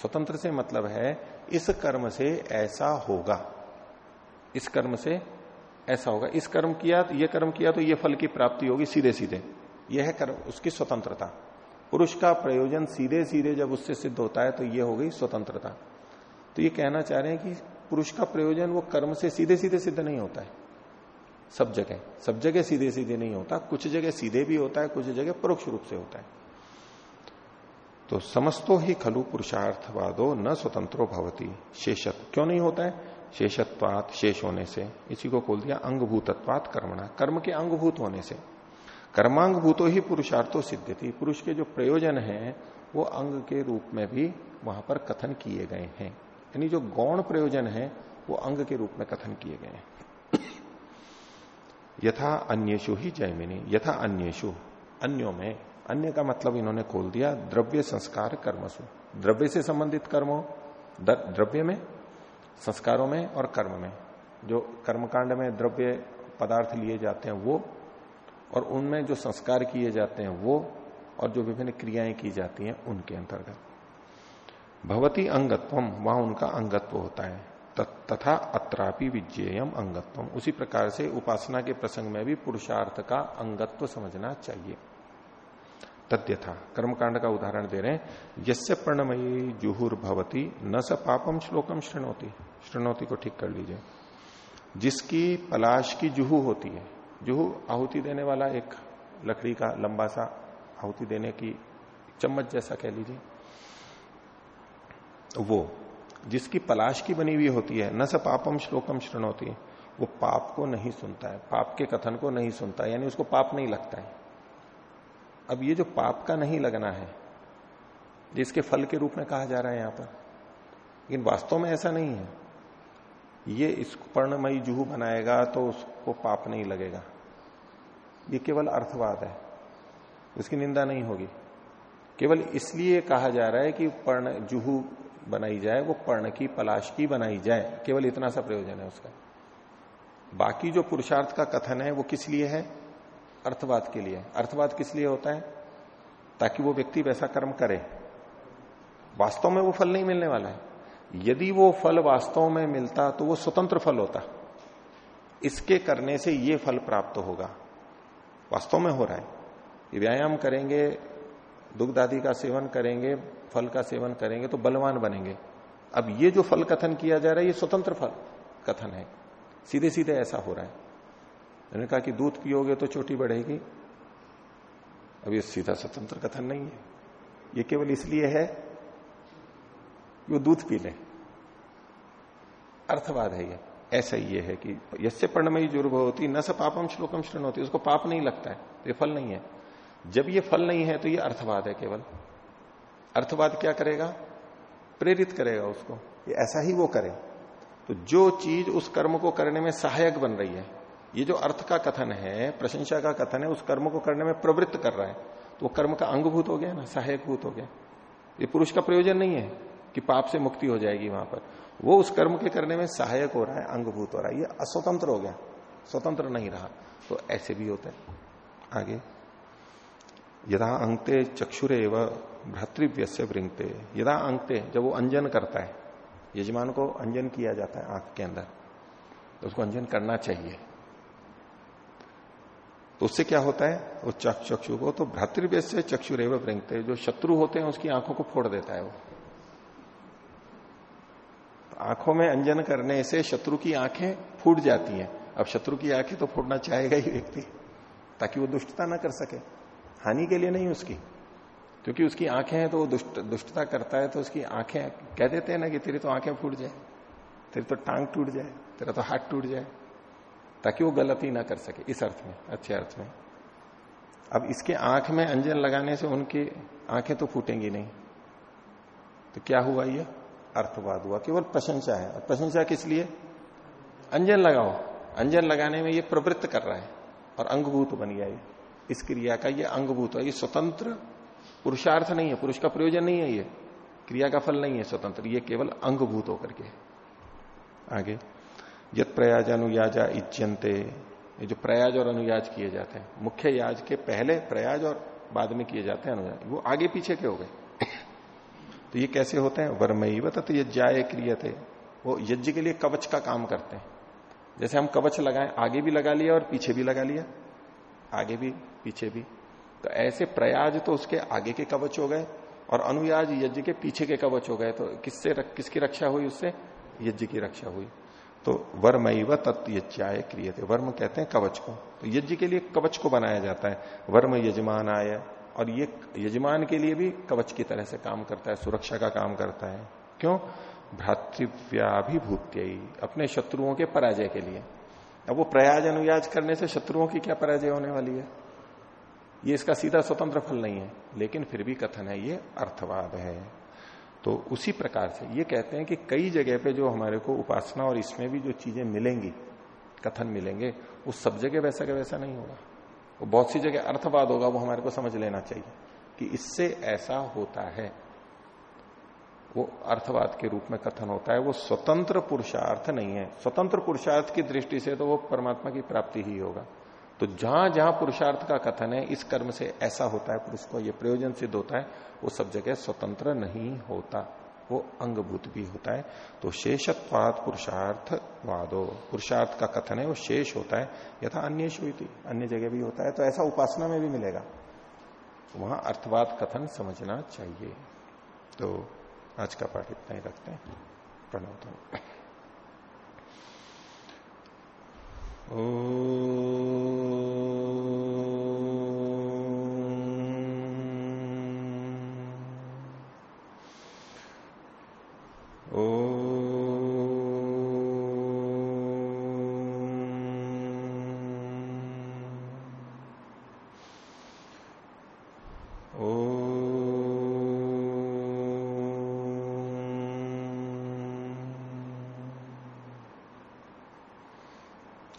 स्वतंत्र से मतलब है, इस कर्म से ऐसा होगा। इस कर्म से ऐसा होगा, इस कर्म किया तो ये कर्म किया तो ये फल की प्राप्ति होगी सीधे सीधे यह है कर्म, उसकी स्वतंत्रता। पुरुष का प्रयोजन सीधे सीधे जब उससे सिद्ध होता है तो ये हो गई स्वतंत्रता। तो ये कहना चाह रहे हैं कि पुरुष का प्रयोजन वो कर्म से सीधे सीधे सिद्ध नहीं होता है। सब जगह सब जगह सीधे सीधे नहीं होता, कुछ जगह सीधे भी होता है, कुछ जगह परोक्ष रूप से होता है। तो समस्तो ही खलु पुरुषार्थवादो न स्वतंत्रो भवती, शेषत्व क्यों नहीं होता है? शेषत्वात शेष होने से। इसी को खोल दिया अंगभूतत्वात कर्मणा। कर्म के अंगभूत होने से। कर्मांग भूतो ही पुरुषार्थो सिद्ध थी पुरुष के जो प्रयोजन है, वो अंग के रूप में भी वहाँ पर कथन किए गए हैं। यानी जो गौण प्रयोजन है, वो अंग के रूप में कथन किए गए हैं। यथा अन्येशु ही जयमिनी यथा अन्येशु अन्यों में। अन्य का मतलब इन्होंने खोल दिया द्रव्य संस्कार कर्मसु। द्रव्य से संबंधित कर्मों द्रव्य में संस्कारों में और कर्म में। जो कर्मकांड में द्रव्य पदार्थ लिए जाते हैं वो, और उनमें जो संस्कार किए जाते हैं वो, और जो विभिन्न क्रियाएँ की जाती हैं उनके अंतर्गत। भवती अंगत्वम, वहाँ उनका अंगत्व होता है। तथा अत्रापि विज्ञेयम अंगत्वम। उसी प्रकार से उपासना के प्रसंग में भी पुरुषार्थ का अंगत्व समझना चाहिए। तद्यथा कर्मकांड का उदाहरण दे रहे हैं। यस्य पर्णमयी जुहुर भवती, न स पापम श्लोकम श्रृणोती श्रृणोती को ठीक कर लीजिए। जिसकी पलाश की जुहू होती है, जुहू आहुति देने वाला एक लकड़ी का लंबा सा आहुति देने की चम्मच जैसा कह लीजिए। वो, जिसकी पलाश की बनी हुई होती है, न स पापम श्लोकम श्रृणोती वो पाप को नहीं सुनता है, पाप के कथन को नहीं सुनता यानी उसको पाप नहीं लगता है। अब ये जो पाप का नहीं लगना है, जिसके फल के रूप में कहा जा रहा है यहाँ पर, लेकिन वास्तव में ऐसा नहीं है। ये इस पर्णमयी जुहू बनाएगा तो उसको पाप नहीं लगेगा। ये केवल अर्थवाद है, उसकी निंदा नहीं होगी। केवल इसलिए कहा जा रहा है कि पर्ण जुहू बनाई जाए, वो पर्ण की पलाश की बनाई जाए। केवल इतना सा प्रयोजन है उसका। बाकी जो पुरुषार्थ का कथन है, वो किस लिए है? अर्थवाद के लिए। अर्थवाद किस लिए होता है? ताकि वो व्यक्ति वैसा कर्म करे। वास्तव में वो फल नहीं मिलने वाला है। यदि वो फल वास्तव में मिलता तो वो स्वतंत्र फल होता। इसके करने से ये फल प्राप्त होगा। वास्तव में हो रहा है। ये व्यायाम करेंगे, दुग्ध आदि का सेवन करेंगे, फल का सेवन करेंगे तो बलवान बनेंगे। अब ये जो फल कथन किया जा रहा है, ये स्वतंत्र फल कथन है। सीधे सीधे ऐसा हो रहा है। मैंने कहा कि दूध पियोगे तो चोटी बढ़ेगी। अब ये सीधा स्वतंत्र कथन नहीं है। ये केवल इसलिए है कि वो दूध पी ले। अर्थवाद है ये। ऐसा ये है कि यसे पर्णमयी जुर्भ होती न स पापम श्लोकम श्रण होती उसको पाप नहीं लगता है तो ये फल नहीं है। जब ये फल नहीं है तो ये अर्थवाद है केवल। अर्थवाद क्या करेगा? प्रेरित करेगा उसको ये ऐसा ही वो करे। तो जो चीज़ उस कर्म को करने में सहायक बन रही है ये जो अर्थ का कथन है, प्रशंसा का कथन है, उस कर्म को करने में प्रवृत्त कर रहा है। तो वो कर्म का अंगभूत हो गया ना सहायक भूत हो गया। ये पुरुष का प्रयोजन नहीं है कि पाप से मुक्ति हो जाएगी वहाँ पर। वो उस कर्म के करने में सहायक हो रहा है, अंगभूत हो रहा है। ये अस्वतंत्र हो गया, स्वतंत्र नहीं रहा। तो ऐसे भी होते हैं। आगे। यदा अंकते चक्षुरे व भ्रातृव्य से वृंगते यदा अंकते जब वो अंजन करता है, यजमान को अंजन किया जाता है आँख के अंदर तो उसको अंजन करना चाहिए। तो उससे क्या होता है? वो चक्षु को तो भ्रातृव्य से चक्षु रेव वृंगते जो शत्रु होते हैं, उसकी आँखों को फोड़ देता है वो। तो आँखों में अंजन करने से शत्रु की आँखें फूट जाती हैं। अब शत्रु की आँखें तो फोड़ना चाहेगा ही व्यक्ति, ताकि वो दुष्टता ना कर सके। हानि के लिए नहीं उसकी। क्योंकि उसकी आँखें हैं तो वो दुष्ट दुष्टता करता है तो उसकी आँखें कह देते हैं ना कि तेरी तो आँखें फूट जाए, तेरी तो टांग टूट जाए, तेरा तो हाथ टूट जाए। ताकि वो गलती ना कर सके, इस अर्थ में, अच्छे अर्थ में। अब इसके आँख में अंजन लगाने से उनकी आँखें तो फूटेंगी नहीं। तो क्या हुआ ये? अर्थवाद हुआ, केवल प्रशंसा है। प्रशंसा किस लिए? अंजन लगाओ। अंजन लगाने में ये प्रवृत्त कर रहा है और अंगभूत बन गया ये। इस क्रिया का ये अंगभूत है, ये स्वतंत्र पुरुषार्थ नहीं है, पुरुष का प्रयोजन नहीं है ये। क्रिया का फल नहीं है स्वतंत्र, ये केवल अंगभूत होकर के आगे। यद प्रयाज अनुयाजा इज्जनते ये जो प्रयाज और अनुयाज किए जाते हैं, मुख्य याज के पहले प्रयाज और बाद में किए जाते हैं अनुयाज। वो आगे पीछे के हो गए। (coughs) तो ये कैसे होते हैं? वर्मयी व तथ यज्ञाय क्रियते। वो यज्ञ के लिए कवच का काम करते हैं। जैसे हम कवच लगाए, आगे भी लगा लिया और पीछे भी लगा लिया। आगे भी, पीछे भी। तो ऐसे प्रयाज तो उसके आगे के कवच हो गए और अनुयाज यज्ञ के पीछे के कवच हो गए। तो किससे किसकी रक्षा हुई उससे? यज्ञ की रक्षा हुई। तो वर्मयी तत्व क्रिय थे वर्म कहते हैं कवच को। तो यज्ञ के लिए कवच को बनाया जाता है। वर्म यजमान आय और ये यजमान के लिए भी कवच की तरह से काम करता है, सुरक्षा का काम करता है। क्यों? भ्रातृव्याभिभूत अपने शत्रुओं के पराजय के लिए। अब वो प्रयाज अनुयाज करने से शत्रुओं की क्या पराजय होने वाली है? ये इसका सीधा स्वतंत्र फल नहीं है, लेकिन फिर भी कथन है, ये अर्थवाद है। तो उसी प्रकार से ये कहते हैं कि कई जगह पे जो हमारे को उपासना और इसमें भी जो चीज़ें मिलेंगी, कथन मिलेंगे, वो सब जगह वैसा का वैसा नहीं होगा। वो बहुत सी जगह अर्थवाद होगा, वो हमारे को समझ लेना चाहिए कि इससे ऐसा होता है। वो अर्थवाद के रूप में कथन होता है, वो स्वतंत्र पुरुषार्थ नहीं है। स्वतंत्र पुरुषार्थ की दृष्टि से तो वो परमात्मा की प्राप्ति ही होगा। तो जहाँ जहाँ पुरुषार्थ का कथन है, इस कर्म से ऐसा होता है, पुरुष को ये प्रयोजन सिद्ध होता है वो सब जगह स्वतंत्र नहीं होता। वो अंगभूत भी होता है। तो शेषत्वाद पुरुषार्थ वादो। पुरुषार्थ का कथन है, वो शेष होता है। यथा अन्य शुति अन्य जगह भी होता है तो ऐसा उपासना में भी मिलेगा। तो वहाँ अर्थवाद कथन समझना चाहिए। तो आज का पाठ इतना ही रखते हैं। प्रणव ओ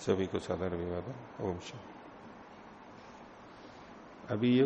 सभी को साधारण विवाद ओम शांति अभी ये